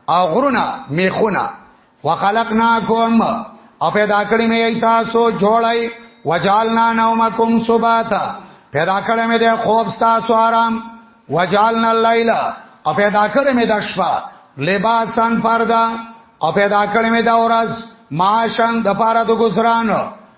او غرونه میخونه وخلقناکم او پیدا کړی مې تاسو جوړای وجالنا نومکم سباتا پیدا کړی مې د خوب تاسو آرام وجالنا الليل او پیدا کړی مې د شپه لباسن پردا او پیدا کړی مې د ورځ معاشن د پاره د گزارانو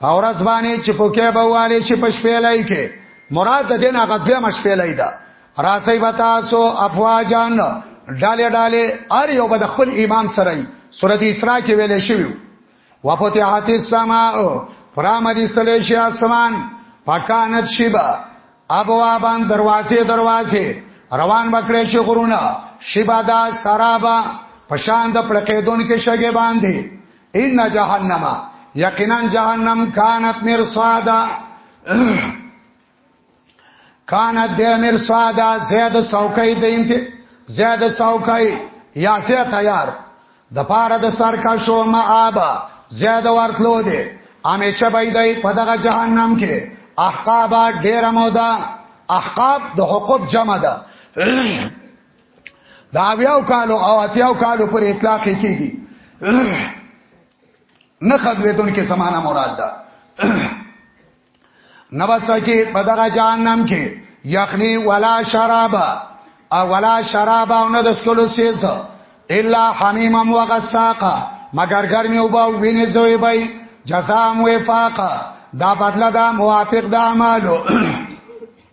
اور از باندې چې پوکه به والي شي په شپې لای کې مراد د دین هغه دوه مشپې لای دا راځي به تاسو افواجان ډاله ډاله ار یو به خپل امام سره سورته اسراء کې ویل شوی وفتحت السماء فرامد استلیشی آسمان پکانت شیبا ابوابان دروازه دروازه روان بکړې شي غرونه شیبا دا سرابا پشان د پړقېدون کې شګې باندې ان جهنم یقینا جهنم کانت مرصادا کانت د مرصادا زیاد څوکۍ د انتظار زیاد څوکۍ یا زیاد تیار د پاره د سرکا شو ما آبا زیاد ورتلو دي همیشه بيدای په دغه جهنم کې احقابا ډیر مودا احقاب د حقوق جمع ده دا اویاو کالو او اتیاو کالو پر اطلاق کیږي نه خدویتون کې زمانہ مراد ده نه بچا کې په دغه جهنم کې یخنی ولا شراب او ولا شراب او نه د سکلو سیز الا حمیما وغساقا مگر ګرمي او باو ویني زوی بای جزاء وفاقا دا بدله دا موافق د اعمالو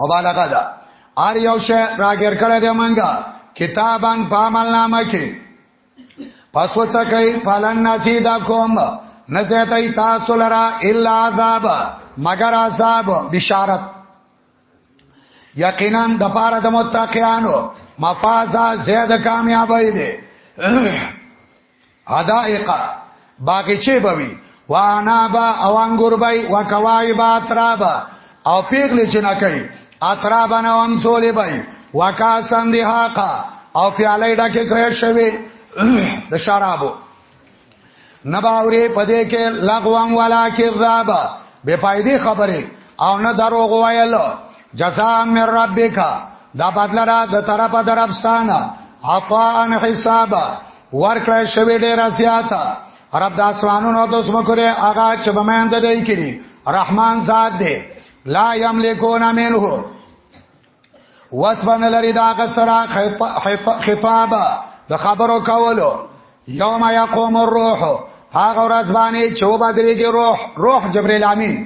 او بالغه ده ار یو شی راګر کړه دې منګه کتابان په عمل نامه کې پس وڅا کوي فلن نسی دا کوم نه زیاتای تاسو لرا الا عذاب مگر عذاب بشارت یقینا د پاره د متقینانو مفازا زیاده کامیابی دی حدائق باغچه بوي وانابا او انګور بای وکوای با ترابا او پیغلی چې نه کوي اترابا نه هم سولې بای وکاسن دی حقا او پیاله ډکه کړې شوی د شرابو نباوري پدې کې لغوان ولا کذاب به پایدې خبره او نه دروغ وایل جزاء من ربک دا بدل را د طرفه دربستانه عطاء حساب ورکړی شوی ډیر زیات رب د اسمانونو د اسمو کړي هغه چې بمند دی کړي رحمان ذات دی لا یملکون منه وسبن لري دا غسرا خطاب د خبرو کولو یوم یقوم الروح هغه ورځ باندې چې وبدريږي روح روح جبرئیل امین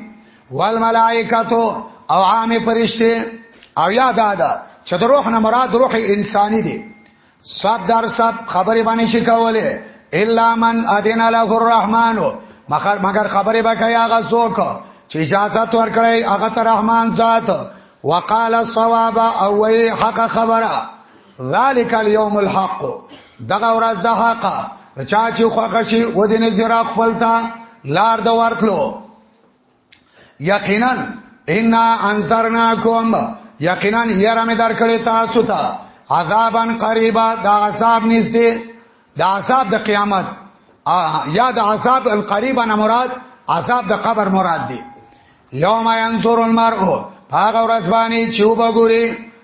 والملائکتو او عام پرشته او یاد ادا چې د روح نه مراد روح انساني دی صد در صد خبرې باندې شي کوله الا من اذن له الرحمن مخر مگر خبرې به کوي هغه څوک چې اجازه ورکړي هغه ته رحمان ذات وقال الصواب او وی حق خبره ذالک اليوم الحق دغه ورځ د حق چا چې خوښ شي و دې نه زیرا خپلتا لار د ورتلو یقینا ان انذرناکم یقینا یاره مې درکړې تاسو ته عذابن قریبا دا عذاب نږدې دا عذاب د قیامت یا د عذاب القریبا نه مراد عذاب د قبر مراد دی یوم ینظر المرء هغه ورځ باندې چې وګوري